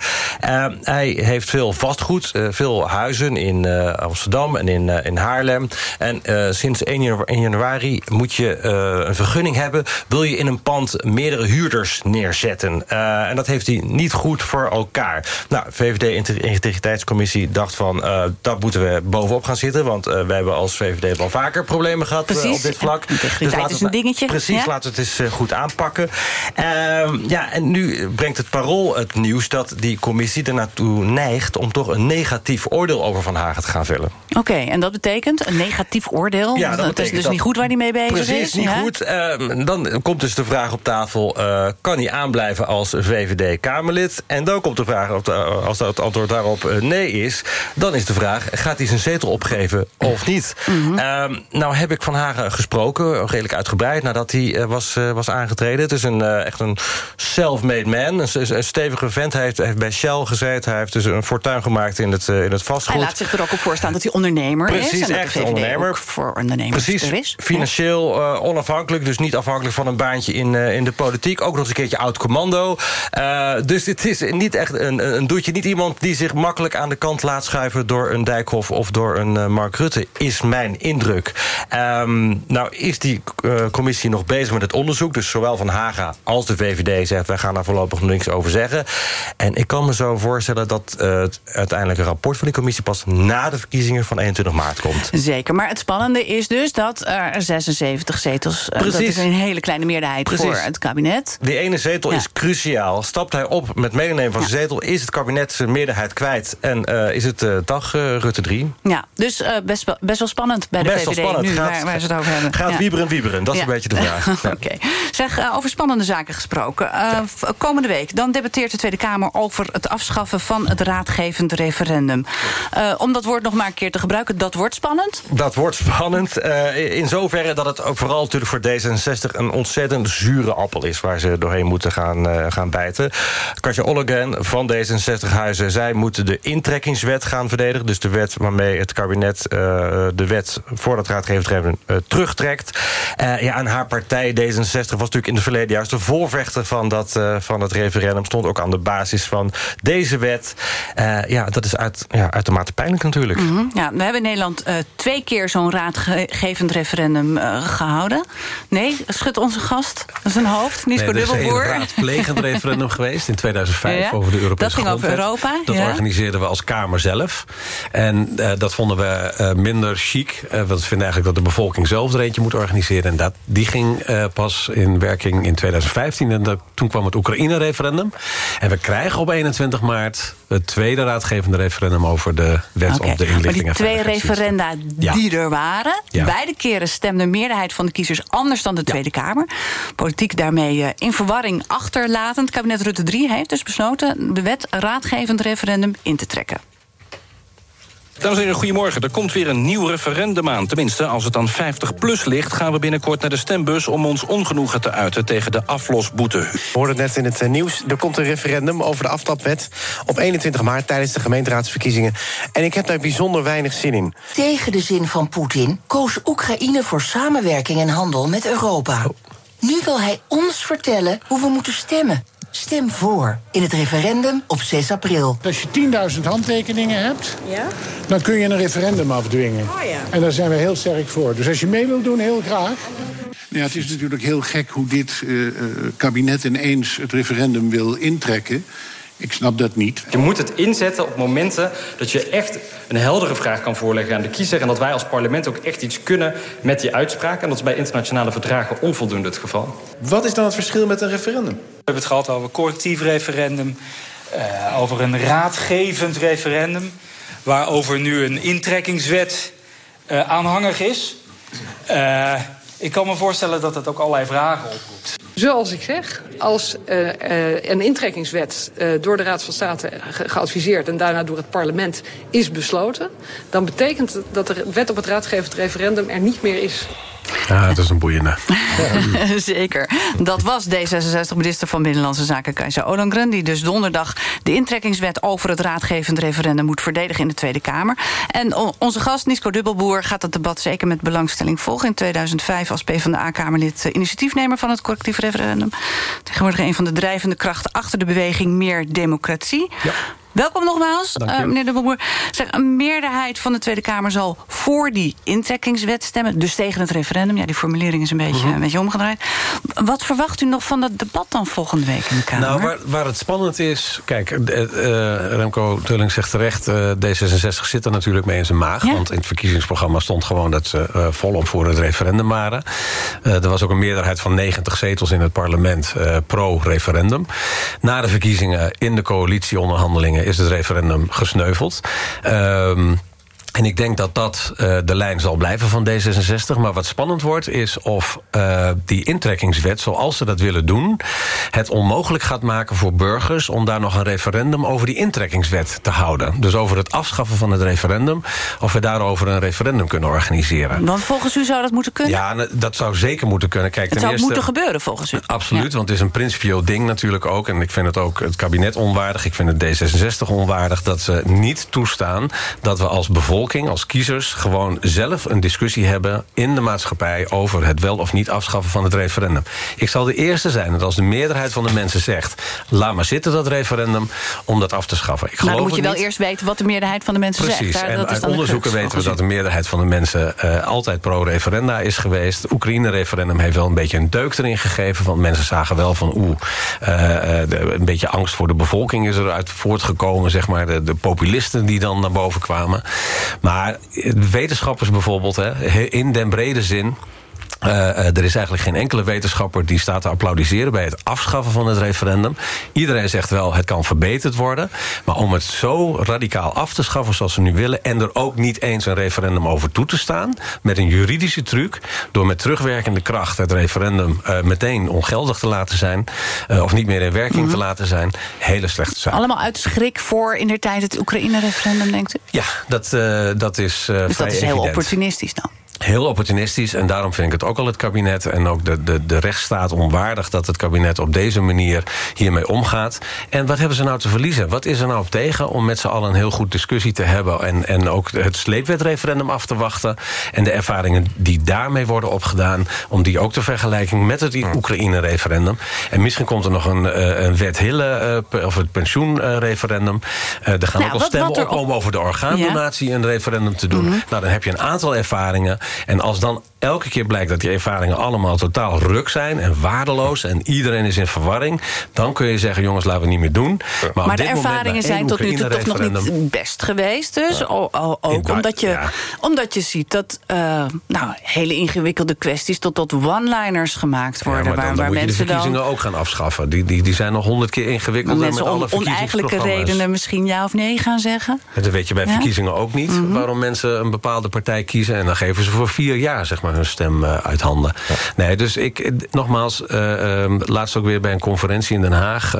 hij heeft veel vastgoed, veel huizen in in uh, Amsterdam en in, uh, in Haarlem. En uh, sinds 1 januari moet je een vergunning hebben... wil je in een pand meerdere huurders neerzetten. en dat heeft hij niet goed voor elkaar. Nou, VVD-integriteitscommissie dacht van... dat moeten we bovenop gaan zitten. Want wij hebben als VVD wel vaker problemen gehad op dit vlak. Dus laten is een dingetje. Precies, ja? laten we het eens goed aanpakken. Ehm, ja, en nu brengt het parool het nieuws dat die commissie ernaartoe neigt... om toch een negatief oordeel over Van Te gaan vullen. Oké, en dat betekent een negatief oordeel? Ja, dat, is dus dat niet goed waar hij mee bezig precies, is? Precies, niet goed. Uh, dan komt dus de vraag op tafel... Uh, kan hij aanblijven als VVD-Kamerlid? En dan komt de vraag, op de, als het antwoord daarop uh, nee is... dan is de vraag, gaat hij zijn zetel opgeven of niet? Mm -hmm. nou heb ik Van Hagen gesproken, redelijk uitgebreid... nadat hij was, was aangetreden. Het is een, echt een self-made man, een, een, stevige vent. Hij heeft, heeft, bij Shell gezeten, hij heeft dus een fortuin gemaakt in het, in het vastgoed. Hij laat zich er ook op voor staan dat hij ondernemer is. Precies, echt ondernemer. voor ondernemers Precies, is. financieel eh, onafhankelijk. Dus niet afhankelijk van een baantje in, eh, in de politiek. Ook nog eens een keertje oud commando. Eh, dus dit is niet echt een, een doetje. Niet iemand die zich makkelijk aan de kant laat schuiven... door een Dijkhoff of door een Mark Rutte, is mijn indruk. Ehm, nou is die commissie nog bezig met het onderzoek. Dus zowel Van Haga als de VVD zegt... wij gaan daar voorlopig nog niks over zeggen. En ik kan me zo voorstellen dat het uiteindelijke rapport van die commissie... pas na de verkiezingen van 21 maart komt. Zeker, maar het spannende is dus dat er 76 zetels... eh, dat Precies. is een hele kleine meerderheid Precies. voor het kabinet. Die ene zetel Ja. is cruciaal. Stapt hij op met meenemen van zijn zetel... is het kabinet zijn meerderheid kwijt. En eh, is het eh, dag Rutte 3. Ja, dus best, wel, best wel spannend bij de Best wel VVD spannend. nu, Gaat- waar, waar ze het over hebben. Gaat Ja. wieberen, wieberen. Dat is Ja. een beetje de vraag. Ja. Oké. Zeg, over spannende zaken gesproken. Komende week dan debatteert de Tweede Kamer over het afschaffen van het raadgevend referendum. Om dat woord nog maar een keer te gebruiken, dat wordt spannend. Dat wordt spannend. eh, in zoverre dat het ook vooral natuurlijk voor D66... een ontzettend zure appel is waar ze doorheen moeten gaan, eh, gaan bijten. Katja Ollegen van D66-huizen... zij moeten de intrekkingswet gaan verdedigen. Dus de wet waarmee het kabinet eh, de wet voor dat referendum terugtrekt. Ja, en haar partij D66 was natuurlijk in het verleden juist de voorvechter van dat, van het referendum. Stond ook aan de basis van deze wet. Ja, dat is uit, ja, uitermate pijnlijk natuurlijk. Mhm. Ja, we hebben in Nederland eh, twee keer zo'n raadgevend referendum eh, gehouden. Nee, schudt onze gast zijn hoofd, Nico Nee, er is een Dubbelboer. raadplegend referendum geweest in 2005 Ja, over de Europese dat ging over. Europa, Dat ja. organiseerden we als Kamer zelf. En eh, dat vonden we eh, minder chic. eh, want we vinden eigenlijk dat de bevolking zelf er eentje moet organiseren. En dat, die ging eh, pas in werking in 2015. En dat, toen kwam het Oekraïne-referendum. En we krijgen op 21 maart het tweede raadgevende referendum... over de wet Op de Maar die twee referenda Ja. die er waren... Ja. beide keren stemde de meerderheid van de kiezers anders dan de Tweede Kamer. Politiek daarmee eh, in verwarring achterlatend. Kabinet Rutte 3 heeft dus besloten... de wet raadgevend referendum in te trekken. Dames en heren, goedemorgen. Er komt weer een nieuw referendum aan. Tenminste, als het aan 50 plus ligt... gaan we binnenkort naar de stembus om ons ongenoegen te uiten... tegen de aflosboete. We hoorden net in het eh, nieuws, er komt een referendum over de aftrapwet... op 21 maart tijdens de gemeenteraadsverkiezingen. En ik heb daar bijzonder weinig zin in. Tegen de zin van Poetin koos Oekraïne voor samenwerking en handel met Europa. Nu wil hij ons vertellen hoe we moeten stemmen. Stem voor in het referendum op 6 april. Als je 10.000 handtekeningen hebt, Ja? dan kun je een referendum afdwingen. Oh ja. En daar zijn we heel sterk voor. Dus als je mee wilt doen, heel graag. Ja, het is natuurlijk heel gek hoe dit eh, eh, kabinet ineens het referendum wil intrekken. Ik snap dat niet. Je moet het inzetten op momenten dat je echt een heldere vraag kan voorleggen aan de kiezer. En dat wij als parlement ook echt iets kunnen met die uitspraak. En dat is bij internationale verdragen onvoldoende het geval. Wat is dan het verschil met een referendum? We hebben het gehad over collectief referendum, eh, over een raadgevend referendum, waarover nu een intrekkingswet eh, aanhangig is. Eh, ik kan me voorstellen dat het ook allerlei vragen oproept. Zoals ik zeg, als een intrekkingswet door de Raad van State ge- geadviseerd en daarna door het parlement is besloten, dan betekent dat de wet op het raadgevend referendum er niet meer is. Ja, dat is een boeiende. Zeker. Dat was D66-minister van Binnenlandse Zaken Kajsa Ollongren... die dus donderdag de intrekkingswet over het raadgevend referendum... moet verdedigen in de Tweede Kamer. En onze gast, Nisco Dubbelboer, gaat het debat zeker met belangstelling volgen. In 2005 als PvdA-kamerlid eh, initiatiefnemer van het collectief referendum. Tegenwoordig een van de drijvende krachten achter de beweging Meer Democratie. Welkom nogmaals, eh, meneer Dubbelboer. Zeg, een meerderheid van de Tweede Kamer zal voor die intrekkingswet stemmen. Dus tegen het referendum. Ja, die formulering is een beetje, Mhm. een beetje omgedraaid. Wat verwacht u nog van dat debat dan volgende week in de Kamer? Nou, waar, waar het spannend is... Kijk, eh, Remco Tulling zegt terecht... eh, D66 zit er natuurlijk mee in zijn maag. Want in het verkiezingsprogramma stond gewoon... dat ze volop voor het referendum waren. Er was ook een meerderheid van 90 zetels in het parlement... pro-referendum. Na de verkiezingen in de coalitieonderhandelingen... is het referendum gesneuveld. Ehm En ik denk dat dat uh, de lijn zal blijven van D66. Maar wat spannend wordt is of uh, die intrekkingswet, zoals ze dat willen doen... het onmogelijk gaat maken voor burgers... om daar nog een referendum over die intrekkingswet te houden. Dus over het afschaffen van het referendum... of we daarover een referendum kunnen organiseren. Want volgens u zou dat moeten kunnen? Ja, dat zou zeker moeten kunnen. Kijk, het zou eerste, moeten gebeuren volgens u? Absoluut, ja. want het is een principieel ding natuurlijk ook. En ik vind het ook het kabinet onwaardig. Ik vind het D66 onwaardig dat ze niet toestaan... dat we als bevolking als kiezers gewoon zelf een discussie hebben in de maatschappij over het wel of niet afschaffen van het referendum. Ik zal de eerste zijn dat als de meerderheid van de mensen zegt laat maar zitten dat referendum om dat af te schaffen. Ik maar dan moet je wel niet. eerst weten wat de meerderheid van de mensen Precies. zegt. Daar, en uit onderzoeken weten we dat de meerderheid van de mensen uh, altijd pro-referenda is geweest. Het Oekraïne-referendum heeft wel een beetje een deuk erin gegeven. Want mensen zagen wel van oeh, uh, een beetje angst voor de bevolking is eruit voortgekomen. Zeg maar, de, de populisten die dan naar boven kwamen. Maar wetenschappers bijvoorbeeld, hè, in den brede zin... Uh, uh, er is eigenlijk geen enkele wetenschapper die staat te applaudisseren... bij het afschaffen van het referendum. Iedereen zegt wel, het kan verbeterd worden. Maar om het zo radicaal af te schaffen zoals we nu willen... en er ook niet eens een referendum over toe te staan... met een juridische truc, door met terugwerkende kracht... het referendum uh, meteen ongeldig te laten zijn... of niet meer in werking mm -hmm. te laten zijn, hele slechte zaak. Allemaal uit schrik voor in der tijd het Oekraïne-referendum, denkt u? Ja, dat, dat is Dus vrij dat is heel opportunistisch dan? Heel opportunistisch en daarom vind ik het ook al het kabinet... en ook de, de, de rechtsstaat onwaardig dat het kabinet op deze manier hiermee omgaat. En wat hebben ze nou te verliezen? Wat is er nou op tegen om met z'n allen een heel goed discussie te hebben... en, en ook het sleepwetreferendum af te wachten... en de ervaringen die daarmee worden opgedaan... om die ook te vergelijken met het Oekraïne-referendum. En misschien komt er nog een, uh, een wet Hille, uh, of het pensioenreferendum. Uh, er gaan Nou, ook al stemmen opkomen over de orgaandonatie... een referendum te doen. Mhm. Nou, dan heb je een aantal ervaringen. En als dan elke keer blijkt dat die ervaringen allemaal totaal ruk zijn... en waardeloos en iedereen is in verwarring... dan kun je zeggen, jongens, laten we het niet meer doen. Maar, Maar de ervaringen zijn tot nu toe toch nog niet best geweest. Dus O- o- ook omdat je, ja. omdat je ziet dat eh, nou, hele ingewikkelde kwesties... tot tot one-liners gemaakt Ja, worden. maar dan, waar, dan moet je de mensen verkiezingen dan ook gaan afschaffen. Die, die, die zijn nog honderd keer ingewikkelder mensen met alle om oneigenlijke verkiezingsprogramma's. redenen misschien ja of nee gaan zeggen. En dat weet je bij Ja? verkiezingen ook niet. Mhm. Waarom mensen een bepaalde partij kiezen. En dan geven ze voor vier jaar zeg maar, hun stem eh, uit handen. Nee, dus ik, eh, nogmaals, eh, ehm, laatst ook weer bij een conferentie in Den Haag...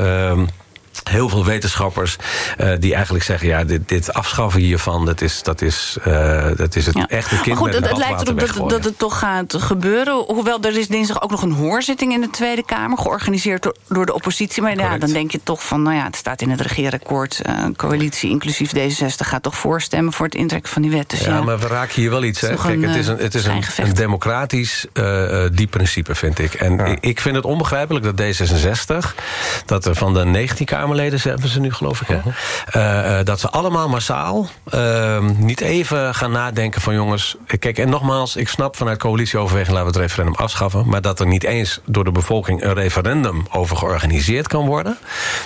Heel veel wetenschappers eh, die eigenlijk zeggen... ja, dit, dit afschaffen hiervan, dat is, dat is, eh, dat is het Ja. echte kind Maar goed, met het, lijkt erop dat, dat het toch gaat gebeuren. Hoewel er is dinsdag ook nog een hoorzitting in de Tweede Kamer... georganiseerd door, door de oppositie. Maar ja, dan denk je toch van... nou ja, het staat in het regeerakkoord. eh, Een coalitie, inclusief D66, gaat toch voorstemmen... voor het intrekken van die wet. Dus ja, Ja, maar we raken hier wel iets. Hè? Kijk, het is een, het is een, democratisch diep principe, vind ik. En ik, ik vind het onbegrijpelijk dat D66... dat er van de 19 Kamerleden, ze hebben ze nu geloof ik... Hè? Eh, eh, dat ze allemaal massaal eh, niet even gaan nadenken van... jongens, kijk, en nogmaals, ik snap vanuit coalitieoverweging... laten we het referendum afschaffen... maar dat er niet eens door de bevolking een referendum over georganiseerd kan worden...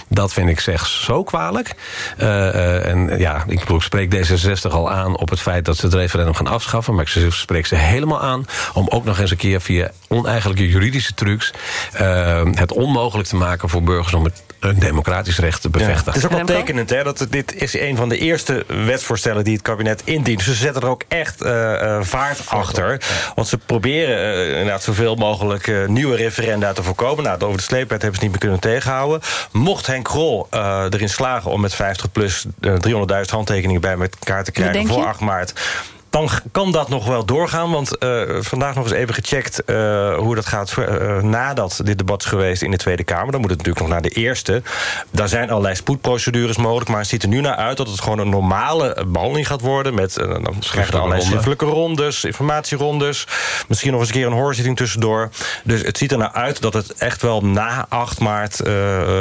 dat vind ik zeg zo kwalijk. Eh, en ja, ik bedoel, ik spreek D66 al aan op het feit dat ze het referendum gaan afschaffen... maar ik spreek ze helemaal aan om ook nog eens een keer... via oneigenlijke juridische trucs eh, het onmogelijk te maken voor burgers... om het een democratisch recht te bevestigen. Het is ook wel tekenend hè, dat het- dit is een van de eerste wetsvoorstellen die het kabinet indient. Dus ze zetten er ook echt eh, eh, vaart achter. Want ze proberen eh, inderdaad zoveel mogelijk eh, nieuwe referenda te voorkomen. Nou, over de sleepwet hebben ze niet meer kunnen tegenhouden. Mocht Henk Krol eh, erin slagen om met 50 plus eh, 300.000 handtekeningen bij elkaar te krijgen voor je? 8 maart dan kan dat nog wel doorgaan. Want eh, vandaag nog eens even gecheckt eh, hoe dat gaat eh, nadat dit debat is geweest in de Tweede Kamer. Dan moet het natuurlijk nog naar de Eerste. Daar zijn allerlei spoedprocedures mogelijk. Maar het ziet er nu naar uit dat het gewoon een normale behandeling gaat worden. Met, dan krijgen we allerlei schriftelijke rondes, informatierondes. Misschien nog eens een keer een hoorzitting tussendoor. Dus het ziet er naar uit dat het echt wel na 8 maart...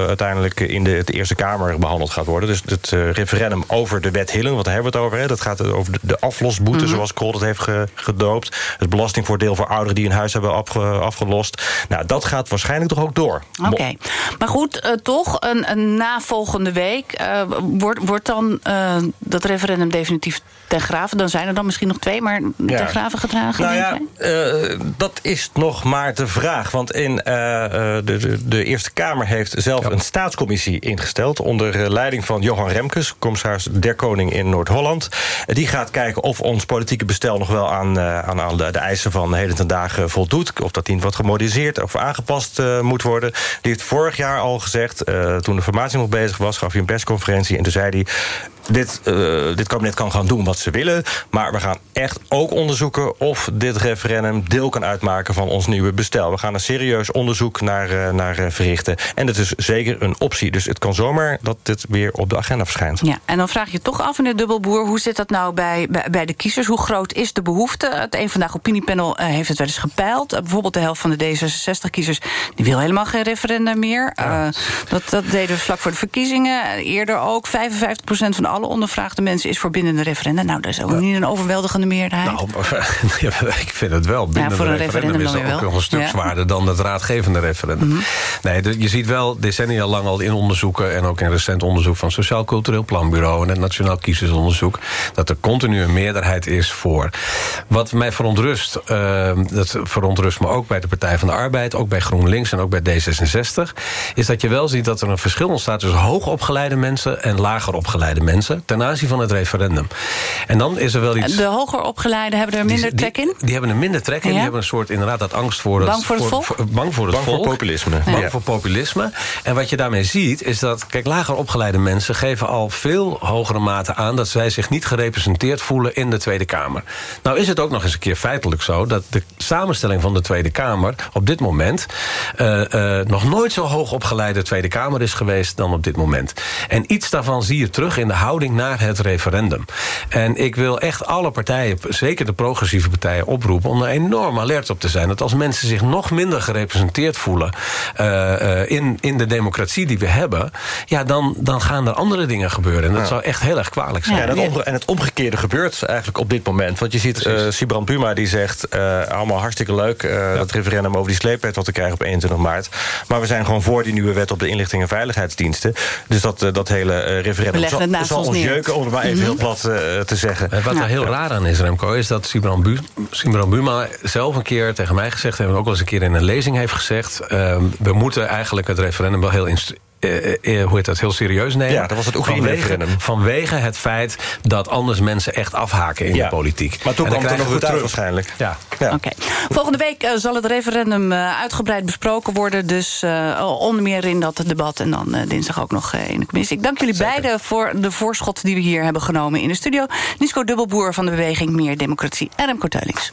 uiteindelijk in de, de Eerste Kamer behandeld gaat worden. Dus het referendum over de wet Hillen, wat daar hebben we het over? Hè? Dat gaat over de, de aflosboete boete, Mhm. zoals Krol het heeft ge- gedoopt. Het belastingvoordeel voor ouderen die hun huis hebben afge- afgelost. Nou, dat gaat waarschijnlijk toch ook door. Oké, maar goed, eh, toch, een, een na volgende week... eh, wordt, wordt dan eh, dat referendum definitief ten graven? Dan zijn er dan misschien nog twee, maar Ja. ten graven gedragen? Nou ja, dat is nog maar de vraag. Want in, de, de, de Eerste Kamer heeft zelf een staatscommissie ingesteld... onder leiding van Johan Remkes, commissaris der Koning in Noord-Holland. Die gaat kijken of ons politieke bestel nog wel aan, eh, aan, aan de, de eisen van heden ten dagen voldoet. Of dat die wat gemoderniseerd of aangepast eh, moet worden. Die heeft vorig jaar al gezegd, eh, toen de formatie nog bezig was... gaf hij een persconferentie en toen zei hij... Dit, dit kabinet kan gaan doen wat ze willen. Maar we gaan echt ook onderzoeken of dit referendum deel kan uitmaken van ons nieuwe bestel. We gaan een serieus onderzoek naar, naar verrichten. En dat is zeker een optie. Dus het kan zomaar dat dit weer op de agenda verschijnt. Ja, en dan vraag je je toch af, meneer Dubbelboer... hoe zit dat nou bij, bij, bij de kiezers? Hoe groot is de behoefte? Het Een Vandaag Opiniepanel eh, heeft het wel eens gepeild. Eh, bijvoorbeeld de helft van de D66-kiezers... die wil helemaal geen referendum meer. Eh, dat, dat deden we vlak voor de verkiezingen. Eerder ook. 55% van alle ondervraagde mensen is voor bindende referenda. Nou, dat is ook niet een overweldigende meerderheid. Nou, ja, ik vind het wel. Binnen voor een referendum, referendum is dan ook wel. nog een stuk Ja. zwaarder dan het raadgevende referendum. Mhm. Nee, je ziet wel decennia lang al in onderzoeken... en ook in recent onderzoek van Sociaal Cultureel Planbureau... en het Nationaal Kiezersonderzoek... dat er continu een meerderheid is voor. Wat mij verontrust, eh, dat verontrust me ook bij de Partij van de Arbeid... ook bij GroenLinks en ook bij D66... is dat je wel ziet dat er een verschil ontstaat... tussen hoogopgeleide mensen en lager opgeleide mensen... ten aanzien van het referendum. En dan is er wel iets... De hoger opgeleiden hebben er minder Die- trek in? Die hebben een minder trek in. Ja? Die hebben een soort inderdaad dat angst voor het, Bang voor het volk? bang voor het Bang voor volk. populisme. Bang Ja. voor populisme. En wat je daarmee ziet is dat, kijk, lager opgeleide mensen geven al veel hogere mate aan dat zij zich niet gerepresenteerd voelen in de Tweede Kamer. Nou is het ook nog eens een keer feitelijk zo dat de samenstelling van de Tweede Kamer op dit moment eh, eh, nog nooit zo hoog opgeleide Tweede Kamer is geweest dan op dit moment. En iets daarvan zie je terug in de houding naar het referendum. En ik wil echt alle partijen, zeker de progressieve partijen, oproepen om er enorm alert op te zijn. Dat als mensen zich nog minder gerepresenteerd voelen eh, in, in de democratie die we hebben, ja, dan, dan gaan er andere dingen gebeuren. En dat Ja. zou echt heel erg kwalijk zijn. Ja, en, het omge- en het omgekeerde gebeurt eigenlijk op dit moment. Want je ziet eh Sibrand Buma die zegt... eh, allemaal hartstikke leuk, eh, dat referendum over die sleepwet... wat we krijgen op 21 maart. Maar we zijn gewoon voor die nieuwe wet op de inlichting en veiligheidsdiensten. Dus dat, dat hele referendum zal, het naast zal ons jeuken... om het maar even Mhm. heel plat te zeggen. En wat er heel raar aan is, Remco, is dat Sibran, Bu Sibran Buma zelf een keer tegen mij gezegd heeft... en ook wel eens een keer in een lezing heeft gezegd... ehm, we moeten eigenlijk het referendum wel heel... eh, eh, hoe heet dat, heel serieus nemen. Ja, dat was het vanwege, Oekraïne-referendum. vanwege het feit dat anders mensen echt afhaken in Ja. de politiek. Maar toen kwam het er nog goed uit terug. waarschijnlijk. Ja. Oké. Volgende week eh, zal het referendum eh, uitgebreid besproken worden. Dus eh, onder meer in dat debat. En dan dinsdag ook nog in de commissie. Ik dank jullie beiden voor de voorschot die we hier hebben genomen in de studio. Nisco Dubbelboer van de beweging Meer Democratie. En Remco Teulings.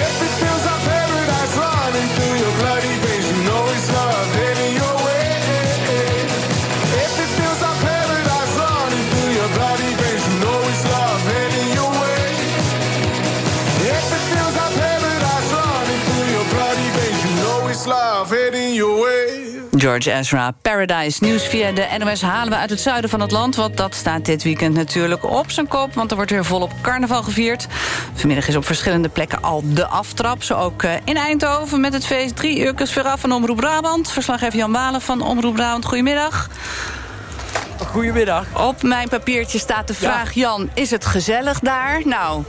Every George Ezra, Paradise. Nieuws via de NOS halen we uit het zuiden van het land... want dat staat dit weekend natuurlijk op zijn kop... want er wordt weer volop carnaval gevierd. Vanmiddag is op verschillende plekken al de aftrap. Zo ook eh, in Eindhoven met het feest drie uur vooraf van Omroep Brabant. Verslaggever Jan Walen van Omroep Brabant. Goedemiddag. Goedemiddag. Op mijn papiertje staat de vraag, Jan, is het gezellig daar? Nou,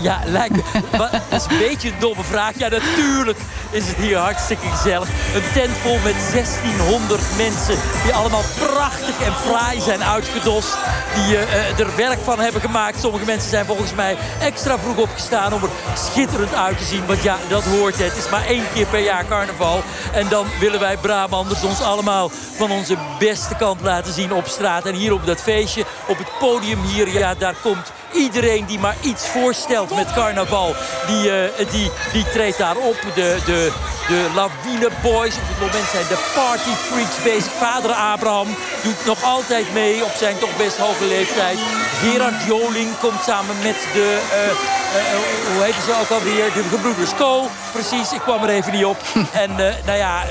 ja, lijkt Dat is een beetje een domme vraag. Ja, natuurlijk is het hier hartstikke gezellig. Een tent vol met 1600 mensen. Die allemaal prachtig en fraai zijn uitgedost. Die uh, er werk van hebben gemaakt. Sommige mensen zijn volgens mij extra vroeg opgestaan om er schitterend uit te zien. Want ja, dat hoort het. Het is maar één keer per jaar carnaval. En dan willen wij Brabanders ons allemaal van onze beste kant laten zien op straat. En hier op dat feestje, op het podium hier, ja, daar komt iedereen die maar iets voorstelt met carnaval, die, uh, die, die treedt daar op. De, de, de Lawine Boys, op het moment zijn de Party Freaks bezig. Vader Abraham doet nog altijd mee op zijn toch best hoge leeftijd. Gerard Joling komt samen met de, uh, uh, hoe heet ze ook alweer, de gebroeders Co. Precies, ik kwam er even niet op. en nou ja,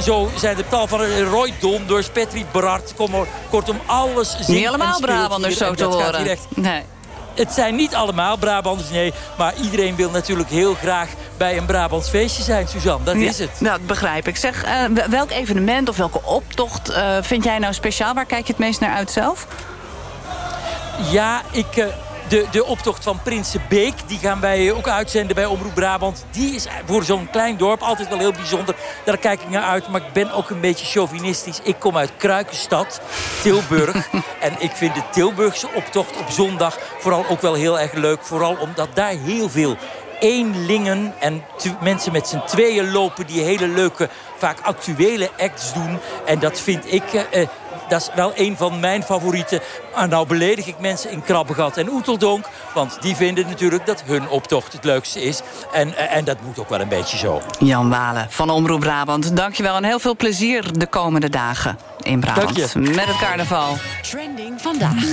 zo zijn de tal van Roy Donders, Patrick Barart. Kom, kortom, alles Niet allemaal Brabanders zo te horen. Nee. Het zijn niet allemaal Brabanders, nee. Maar iedereen wil natuurlijk heel graag bij een Brabants feestje zijn, Suzanne. Dat is het. Dat begrijp ik. Zeg, uh, welk evenement of welke optocht uh, vind jij nou speciaal? Waar kijk je het meest naar uit zelf? Ja, ik... De, de optocht van Prinsenbeek, die gaan wij ook uitzenden bij Omroep Brabant. Die is voor zo'n klein dorp altijd wel heel bijzonder. Daar kijk ik naar uit, maar ik ben ook een beetje chauvinistisch. Ik kom uit Kruikenstad, Tilburg. en ik vind de Tilburgse optocht op zondag vooral ook wel heel erg leuk. Vooral omdat daar heel veel eenlingen en mensen met z'n tweeën lopen... die hele leuke, vaak actuele acts doen. En dat vind ik... Uh, dat is wel een van mijn favorieten. En nou beledig ik mensen in Krabbegat en Oeteldonk. Want die vinden natuurlijk dat hun optocht het leukste is. En, en dat moet ook wel een beetje zo. Jan Walen van Omroep Brabant. Dankjewel en heel veel plezier de komende dagen in Brabant. Met het carnaval. Trending vandaag.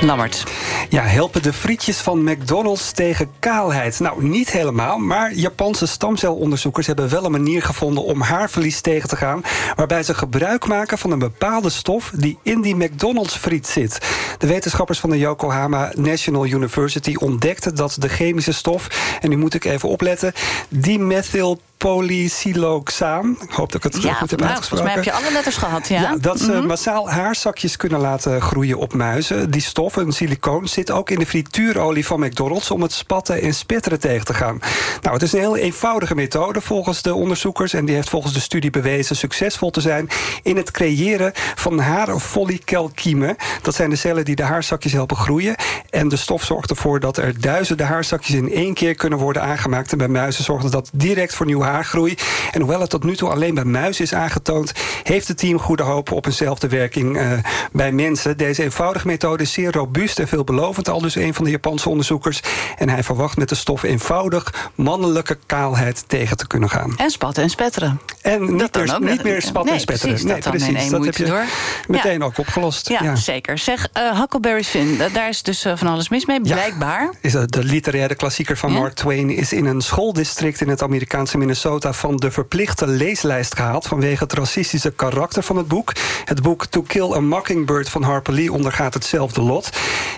Lammert. Ja, helpen de frietjes van McDonald's tegen kaalheid? Nou, niet helemaal, maar Japanse stamcelonderzoekers hebben wel een manier gevonden om haarverlies tegen te gaan, waarbij ze gebruik maken van een bepaalde stof die in die McDonald's friet zit. De wetenschappers van de Yokohama National University ontdekten dat de chemische stof, en nu moet ik even opletten, dimethyl polysiloxaan. Ik hoop dat ik het ja, goed heb nou, uitgesproken. Volgens mij heb je alle letters gehad, ja. ja dat ze Mhm. massaal haarzakjes kunnen laten groeien op muizen. Die stof, een silicoon, zit ook in de frituurolie van McDonald's... om het spatten en spetteren tegen te gaan. Nou, het is een heel eenvoudige methode volgens de onderzoekers... en die heeft volgens de studie bewezen succesvol te zijn... in het creëren van haarfollikelkiemen. Dat zijn de cellen die de haarzakjes helpen groeien. En de stof zorgt ervoor dat er duizenden haarzakjes... in één keer kunnen worden aangemaakt. En bij muizen zorgt dat direct voor nieuw haargroei. En hoewel het tot nu toe alleen bij muizen is aangetoond... heeft het team goede hoop op eenzelfde werking eh, bij mensen. Deze eenvoudige methode is zeer robuust en veelbelovend... al dus een van de Japanse onderzoekers. En hij verwacht met de stof eenvoudig mannelijke kaalheid tegen te kunnen gaan. En spatten en spetteren. En niet, Dat meer, niet meer spatten Nee, en spetteren. precies, dat dan in dat heb je door. meteen Ja. ook opgelost. Ja, zeker. Zeg, eh, Huckleberry Finn, daar is dus eh, van alles mis mee, blijkbaar. Is de literaire klassieker van Mark Twain is in een schooldistrict in het Amerikaanse Minnesota van de verplichte leeslijst gehaald vanwege het racistische karakter van het boek. Het boek To Kill a Mockingbird van Harper Lee ondergaat hetzelfde lot.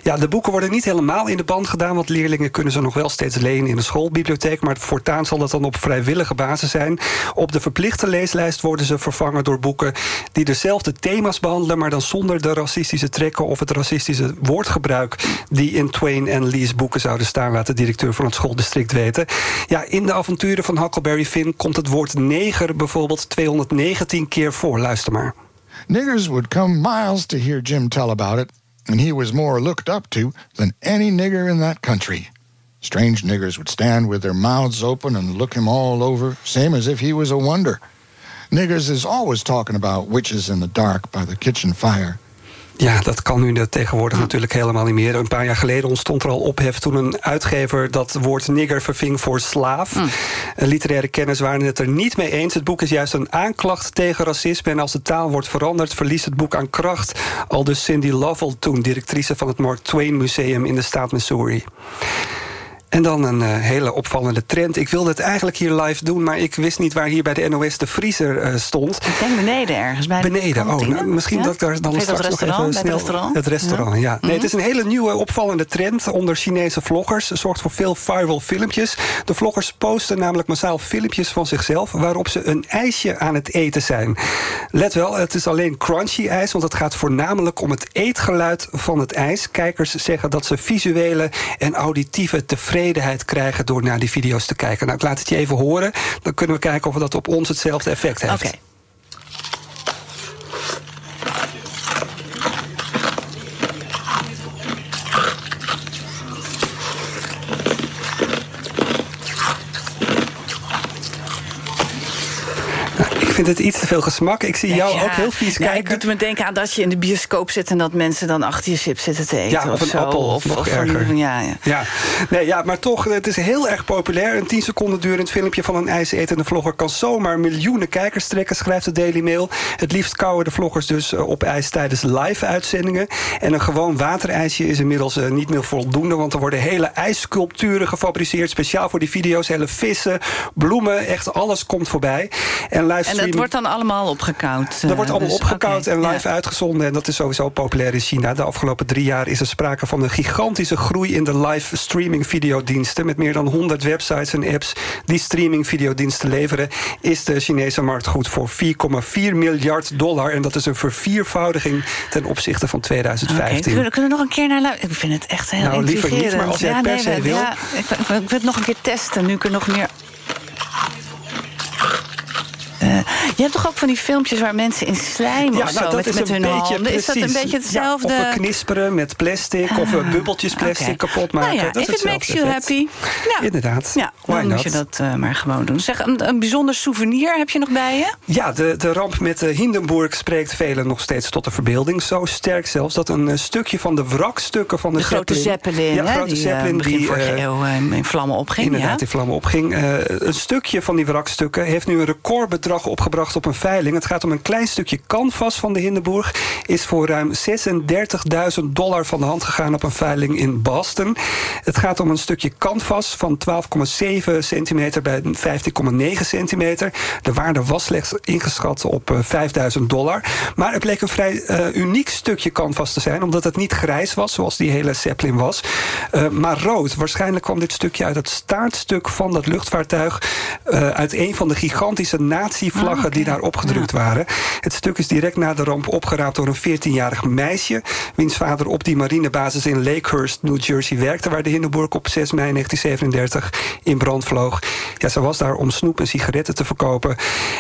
Ja, de boeken worden niet helemaal in de band gedaan, want leerlingen kunnen ze nog wel steeds lenen in de schoolbibliotheek, maar voortaan zal dat dan op vrijwillige basis zijn. Op de verplichte leeslijst worden ze vervangen door boeken die dezelfde thema's behandelen, maar dan zonder de racistische trekken of het racistische woordgebruik die in Twain en Lee's boeken zouden staan, laat de directeur van het schooldistrict weten. Ja, in de avonturen van Huckleberry Finn komt het woord neger bijvoorbeeld 219 keer voor. Luister maar. Niggers would come miles to hear Jim tell about it, and he was more looked up to than any nigger in that country. Strange niggers would stand with their mouths open and look him all over, same as if he was a wonder. Niggers is always talking about witches in the dark by the kitchen fire. Ja, dat kan nu tegenwoordig natuurlijk helemaal niet meer. Een paar jaar geleden ontstond er al ophef toen een uitgever dat woord nigger verving voor slaaf. Literaire kenners waren het er niet mee eens. Het boek is juist een aanklacht tegen racisme. En als de taal wordt veranderd, verliest het boek aan kracht. Al dus Cindy Lovell toen, directrice van het Mark Twain Museum in de staat Missouri. En dan een uh, hele opvallende trend. Ik wilde het eigenlijk hier live doen, maar ik wist niet waar hier bij de NOS de vriezer uh, stond. Ik denk beneden ergens. Bij beneden, oh, nou, misschien ja? dat ik daar dan straks nog even snel... Het restaurant? Het restaurant, ja. ja. Nee, het is een hele nieuwe opvallende trend onder Chinese vloggers. Het zorgt voor veel viral filmpjes. De vloggers posten namelijk massaal filmpjes van zichzelf... waarop ze een ijsje aan het eten zijn. Let wel, het is alleen crunchy ijs... want het gaat voornamelijk om het eetgeluid van het ijs. Kijkers zeggen dat ze visuele en auditieve tevredenheid krijgen... door naar die video's te kijken. Nou, ik laat het je even horen. Dan kunnen we kijken of dat op ons hetzelfde effect heeft. Oké. Vind het iets te veel gesmak. Ik zie jou ja, ook heel vies ja, kijken. Ik doet me denken aan dat je in de bioscoop zit... en dat mensen dan achter je chip zitten te eten. Ja, of, een zo. appel, of, nog of erger. Ja, ja. Ja. Nee, ja, maar toch, het is heel erg populair. Een 10 seconden durend filmpje van een ijsetende vlogger... kan zomaar miljoenen kijkers trekken, schrijft de Daily Mail. Het liefst kouwen de vloggers dus eh, op ijs tijdens live-uitzendingen. En een gewoon waterijsje is inmiddels uh, niet meer voldoende... want er worden hele ijssculpturen gefabriceerd... speciaal voor die video's, hele vissen, bloemen... echt alles komt voorbij. En, en dat wordt dan allemaal opgekoud? Dat wordt allemaal dus, opgekoud okay, en live ja. uitgezonden. En dat is sowieso populair in China. De afgelopen drie jaar is er sprake van een gigantische groei... in de live streaming videodiensten. Met meer dan 100 websites en apps die streaming videodiensten leveren... is de Chinese markt goed voor 4,4 miljard dollar. En dat is een verviervoudiging ten opzichte van 2015. Okay, kunnen, kunnen we nog een keer naar luisteren? Ik vind het echt heel nou, liever niet, maar als jij ja, per nee, se wil... Ja, ik, ik, ik wil het nog een keer testen, nu ik er nog meer... Je hebt toch ook van die filmpjes waar mensen in slijm ja, of nou, zo, met, hun handen. Is dat een beetje hetzelfde? Ja, of we knisperen met plastic, ah, of we bubbeltjes plastic okay. kapot maken. Nou ja, dat if is it makes you happy. Ja. Inderdaad. Ja, dan Why moet not? je dat uh, maar gewoon doen. Zeg, een, een bijzonder souvenir heb je nog bij je? Ja, de, de ramp met de Hindenburg spreekt velen nog steeds tot de verbeelding. Zo sterk zelfs dat een stukje van de wrakstukken van de, de grote Zeppelin. Ja, hè, grote die, Zeppelin begin die vorige uh, eeuw in vlammen opging. Inderdaad, ja? in vlammen opging. een stukje van die wrakstukken heeft nu een recordbedrag opgebracht op een veiling. Het gaat om een klein stukje canvas van de Hindenburg. Is voor ruim 36.000 dollar van de hand gegaan op een veiling in Boston. Het gaat om een stukje canvas van 12,7 centimeter bij 15,9 centimeter. De waarde was slechts ingeschat op 5000 dollar. Maar het bleek een vrij uh, uniek stukje canvas te zijn... omdat het niet grijs was, zoals die hele Zeppelin was... Uh, maar rood. Waarschijnlijk kwam dit stukje uit het staartstuk van dat luchtvaartuig... Uit een van de gigantische oh, okay. die daar opgedrukt ja. waren. Het stuk is direct na de ramp opgeraapt door een 14-jarig meisje... wiens vader op die marinebasis in Lakehurst, New Jersey werkte... waar de Hindenburg op 6 mei 1937 in brand vloog. Ja, ze was daar om snoep en sigaretten te verkopen.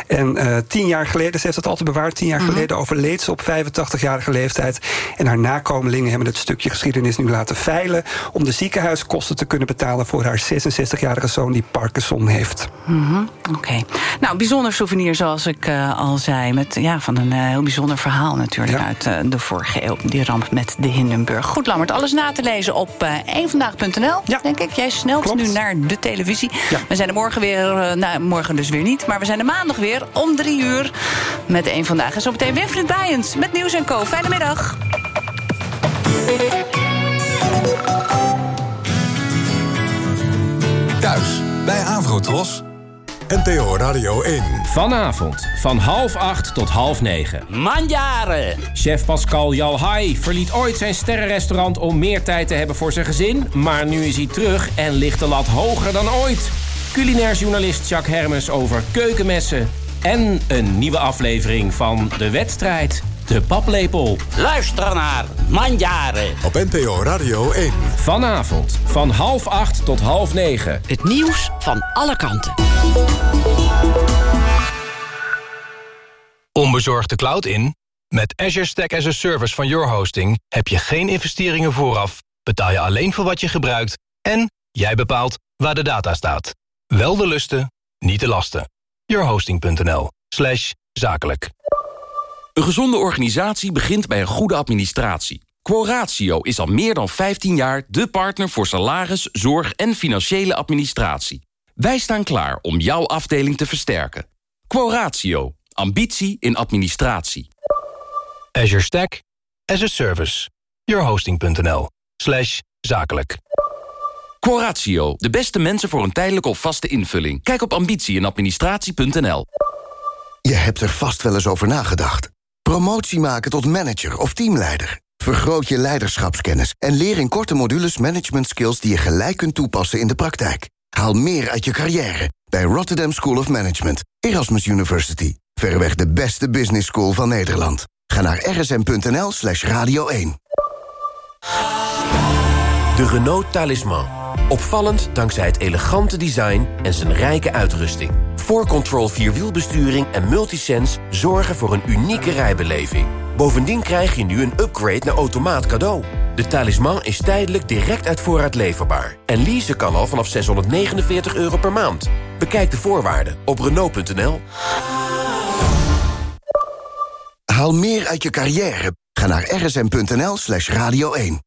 En uh, tien jaar geleden, ze heeft het altijd bewaard... tien jaar mm -hmm. geleden overleed ze op 85-jarige leeftijd. En haar nakomelingen hebben het stukje geschiedenis nu laten veilen... om de ziekenhuiskosten te kunnen betalen... voor haar 66-jarige zoon die Parkinson heeft. Mm -hmm. Oké. Okay. Nou, bijzonder souvenir zoals ik uh, al zei... Met, ja, van een uh, heel bijzonder verhaal natuurlijk... Ja. uit uh, de vorige eeuw, die ramp met de Hindenburg. Goed, Lammert, alles na te lezen op uh, eenvandaag.nl, ja. denk ik. Jij snelt Klopt. nu naar de televisie. Ja. We zijn er morgen weer, nou, morgen dus weer niet... maar we zijn er maandag weer om drie uur met één Vandaag. En zo meteen Winfried Bijens met Nieuws en Co. Fijne middag. Thuis bij Avrotros. NTO Radio 1. Vanavond van half acht tot half negen. Manjaren! Chef Pascal Jalhai verliet ooit zijn sterrenrestaurant om meer tijd te hebben voor zijn gezin. Maar nu is hij terug en ligt de lat hoger dan ooit. Culinair journalist Jacques Hermes over keukenmessen. En een nieuwe aflevering van De Wedstrijd. De paplepel. Luister naar Manjaren. Op NPO Radio 1. Vanavond van half acht tot half negen. Het nieuws van alle kanten. Onbezorgd de cloud in? Met Azure Stack as a Service van Your Hosting... heb je geen investeringen vooraf, betaal je alleen voor wat je gebruikt... en jij bepaalt waar de data staat. Wel de lusten, niet de lasten. yourhosting.nl slash zakelijk. Een gezonde organisatie begint bij een goede administratie. Quoratio is al meer dan 15 jaar de partner voor salaris, zorg en financiële administratie. Wij staan klaar om jouw afdeling te versterken. Quoratio. Ambitie in administratie. Azure Stack as a Service. yourhosting.nl slash zakelijk. Quoratio, de beste mensen voor een tijdelijke of vaste invulling. Kijk op ambitie en administratie.nl. Je hebt er vast wel eens over nagedacht. Promotie maken tot manager of teamleider. Vergroot je leiderschapskennis en leer in korte modules management skills die je gelijk kunt toepassen in de praktijk. Haal meer uit je carrière bij Rotterdam School of Management, Erasmus University. Verreweg de beste business school van Nederland. Ga naar rsm.nl slash radio 1. De Renault Talisman. Opvallend dankzij het elegante design en zijn rijke uitrusting. 4Control Vierwielbesturing en Multisense zorgen voor een unieke rijbeleving. Bovendien krijg je nu een upgrade naar automaat cadeau. De talisman is tijdelijk direct uit voorraad leverbaar. En leasen kan al vanaf 649 euro per maand. Bekijk de voorwaarden op Renault.nl. Haal meer uit je carrière. Ga naar rsm.nl slash radio 1.